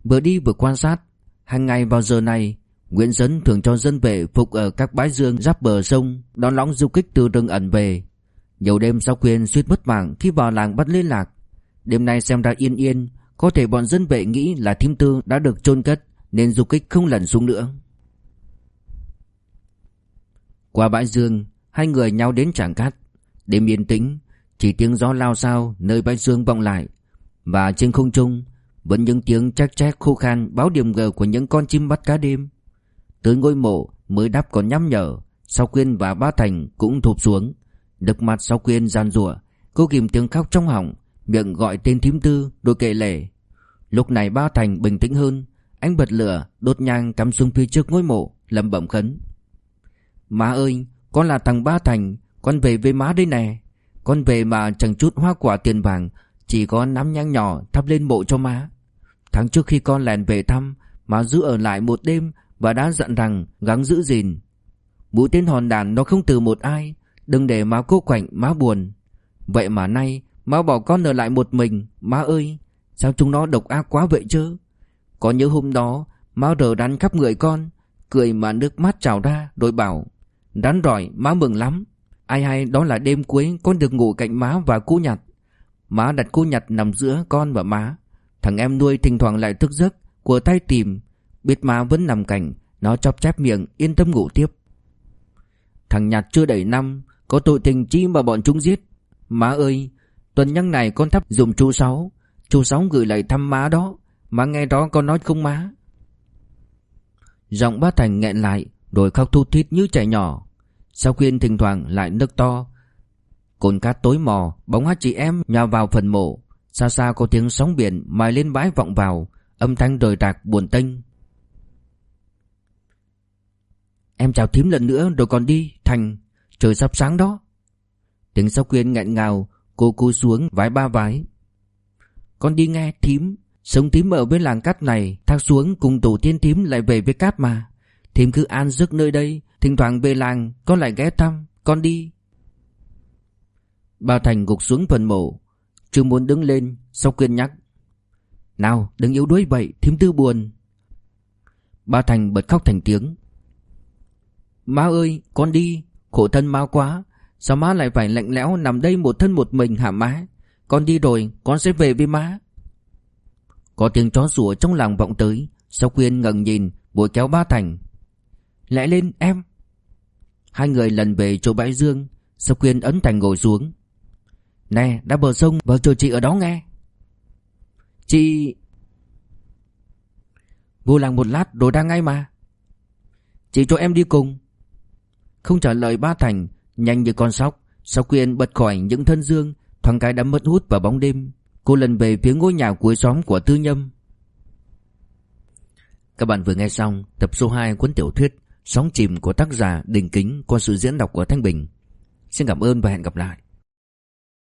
Vừa đi vừa quan sát, Hàng ngày vào giờ này Nguyễn Dấn thường cho dân vệ phục ở các bãi dương giáp bờ sông, Đón lõng du kích từ rừng ẩn về. Nhiều đêm sau khuyên suýt mất mạng khi vào làng bắt liên lạc. Đêm nay xem ra yên yên, Có thể bọn dân vệ nghĩ là thím tư đã được chôn cất, Nên du kích không lẩn xuống nữa. Qua bãi dương, Hai người nhau đến trảng cát. Đêm yên tĩnh, Chỉ tiếng gió lao sao nơi bãi dương vọng lại. Và trên không trung, Vẫn những tiếng chắc chắc khô khan Báo điểm gờ của những con chim bắt cá đêm. Tới ngôi mộ mới đáp còn nhắm nhở sau Quyên và Ba Thành cũng thụp xuống. Đực mặt sau Quyên gian rủa Cô kìm tiếng khóc trong họng, Miệng gọi tên thím tư, đôi kể lể Lúc này Ba Thành bình tĩnh hơn Anh bật lửa đốt nhang cắm xuống phía trước ngôi mộ, lẩm bẩm khấn. Má ơi, Con là thằng Ba Thành, Con về với má đây nè. Con về mà chẳng chút hoa quả tiền vàng, Chỉ có nắm nhang nhỏ thắp lên mộ cho má. Tháng trước khi con lèn về thăm, Má giữ ở lại một đêm và đã dặn rằng, gắng giữ gìn. Mũi tên hòn đàn nó không từ một ai, Đừng để má cô quạnh, má buồn. Vậy mà nay, Má bỏ con ở lại một mình, Má ơi, Sao chúng nó độc ác quá vậy chứ? Có nhớ hôm đó, Má rờ đắn khắp người con, Cười mà nước mắt trào ra, Rồi bảo Đắn rồi má mừng lắm. Ai hay đó là đêm cuối con được ngủ cạnh má và cô nhặt. Má đặt cô nhặt nằm giữa con và má. Thằng em nuôi thỉnh thoảng lại thức giấc Của tay tìm. Biết má vẫn nằm cạnh, Nó chóp chép miệng, yên tâm ngủ tiếp. Thằng nhạt chưa đầy năm, Có tội tình chi mà bọn chúng giết. Má ơi, Tuần nhăng này con thắp dùng chú Sáu. Chú Sáu gửi lại thăm má đó. Má nghe đó con nói không má? Giọng ba Thành nghẹn lại, Rồi khóc thu thít như trẻ nhỏ. Sau khuyên thỉnh thoảng lại nức to, Cồn cát tối mò, Bóng hát chị em nhào vào phần mộ. Xa xa có tiếng sóng biển mài lên bãi vọng vào, Âm thanh rời rạc buồn tênh. Em chào thím lần nữa rồi còn đi, Thành. Trời sắp sáng đó. Tiếng sau quyên nghẹn ngào, Cô cúi xuống vái ba vái. Con đi nghe, thím. Sống thím ở bên làng cát này, Thác xuống cùng tổ tiên thím lại về với cát mà. Thím cứ an giấc nơi đây, Thỉnh thoảng về làng, con lại ghé thăm, Con đi. Bà Thành gục xuống phần mộ. Chưa muốn đứng lên Sau quyên nhắc. Nào đừng yếu đuối vậy, thím tư buồn. Bà Thành bật khóc thành tiếng. Má ơi, con đi, Khổ thân má quá. Sao má lại phải lạnh lẽo nằm đây một thân một mình hả má? Con đi rồi, con sẽ về với má. Có tiếng chó sủa trong làng vọng tới. Sao Quyên ngẩng nhìn Bụi kéo ba thành. Lẽ lên, em. Hai người lần về chỗ bãi dương. Sao Quyên ấn thành ngồi xuống. Nè, đã bờ sông, vào chờ chị ở đó nghe. Chị Vô làng một lát rồi đang ngay mà. Chị cho em đi cùng. Không trả lời ba thành, Nhanh như con sóc. Sao Quyên bật khỏi những thân dương Thoáng cái đã mất hút vào bóng đêm. Cô lần về phía ngôi nhà cuối xóm của Tư Nhâm. Các bạn vừa nghe xong tập số 2 cuốn tiểu thuyết Sóng chìm của tác giả Đình Kính qua sự diễn đọc của Thanh Bình. Xin cảm ơn và hẹn gặp lại.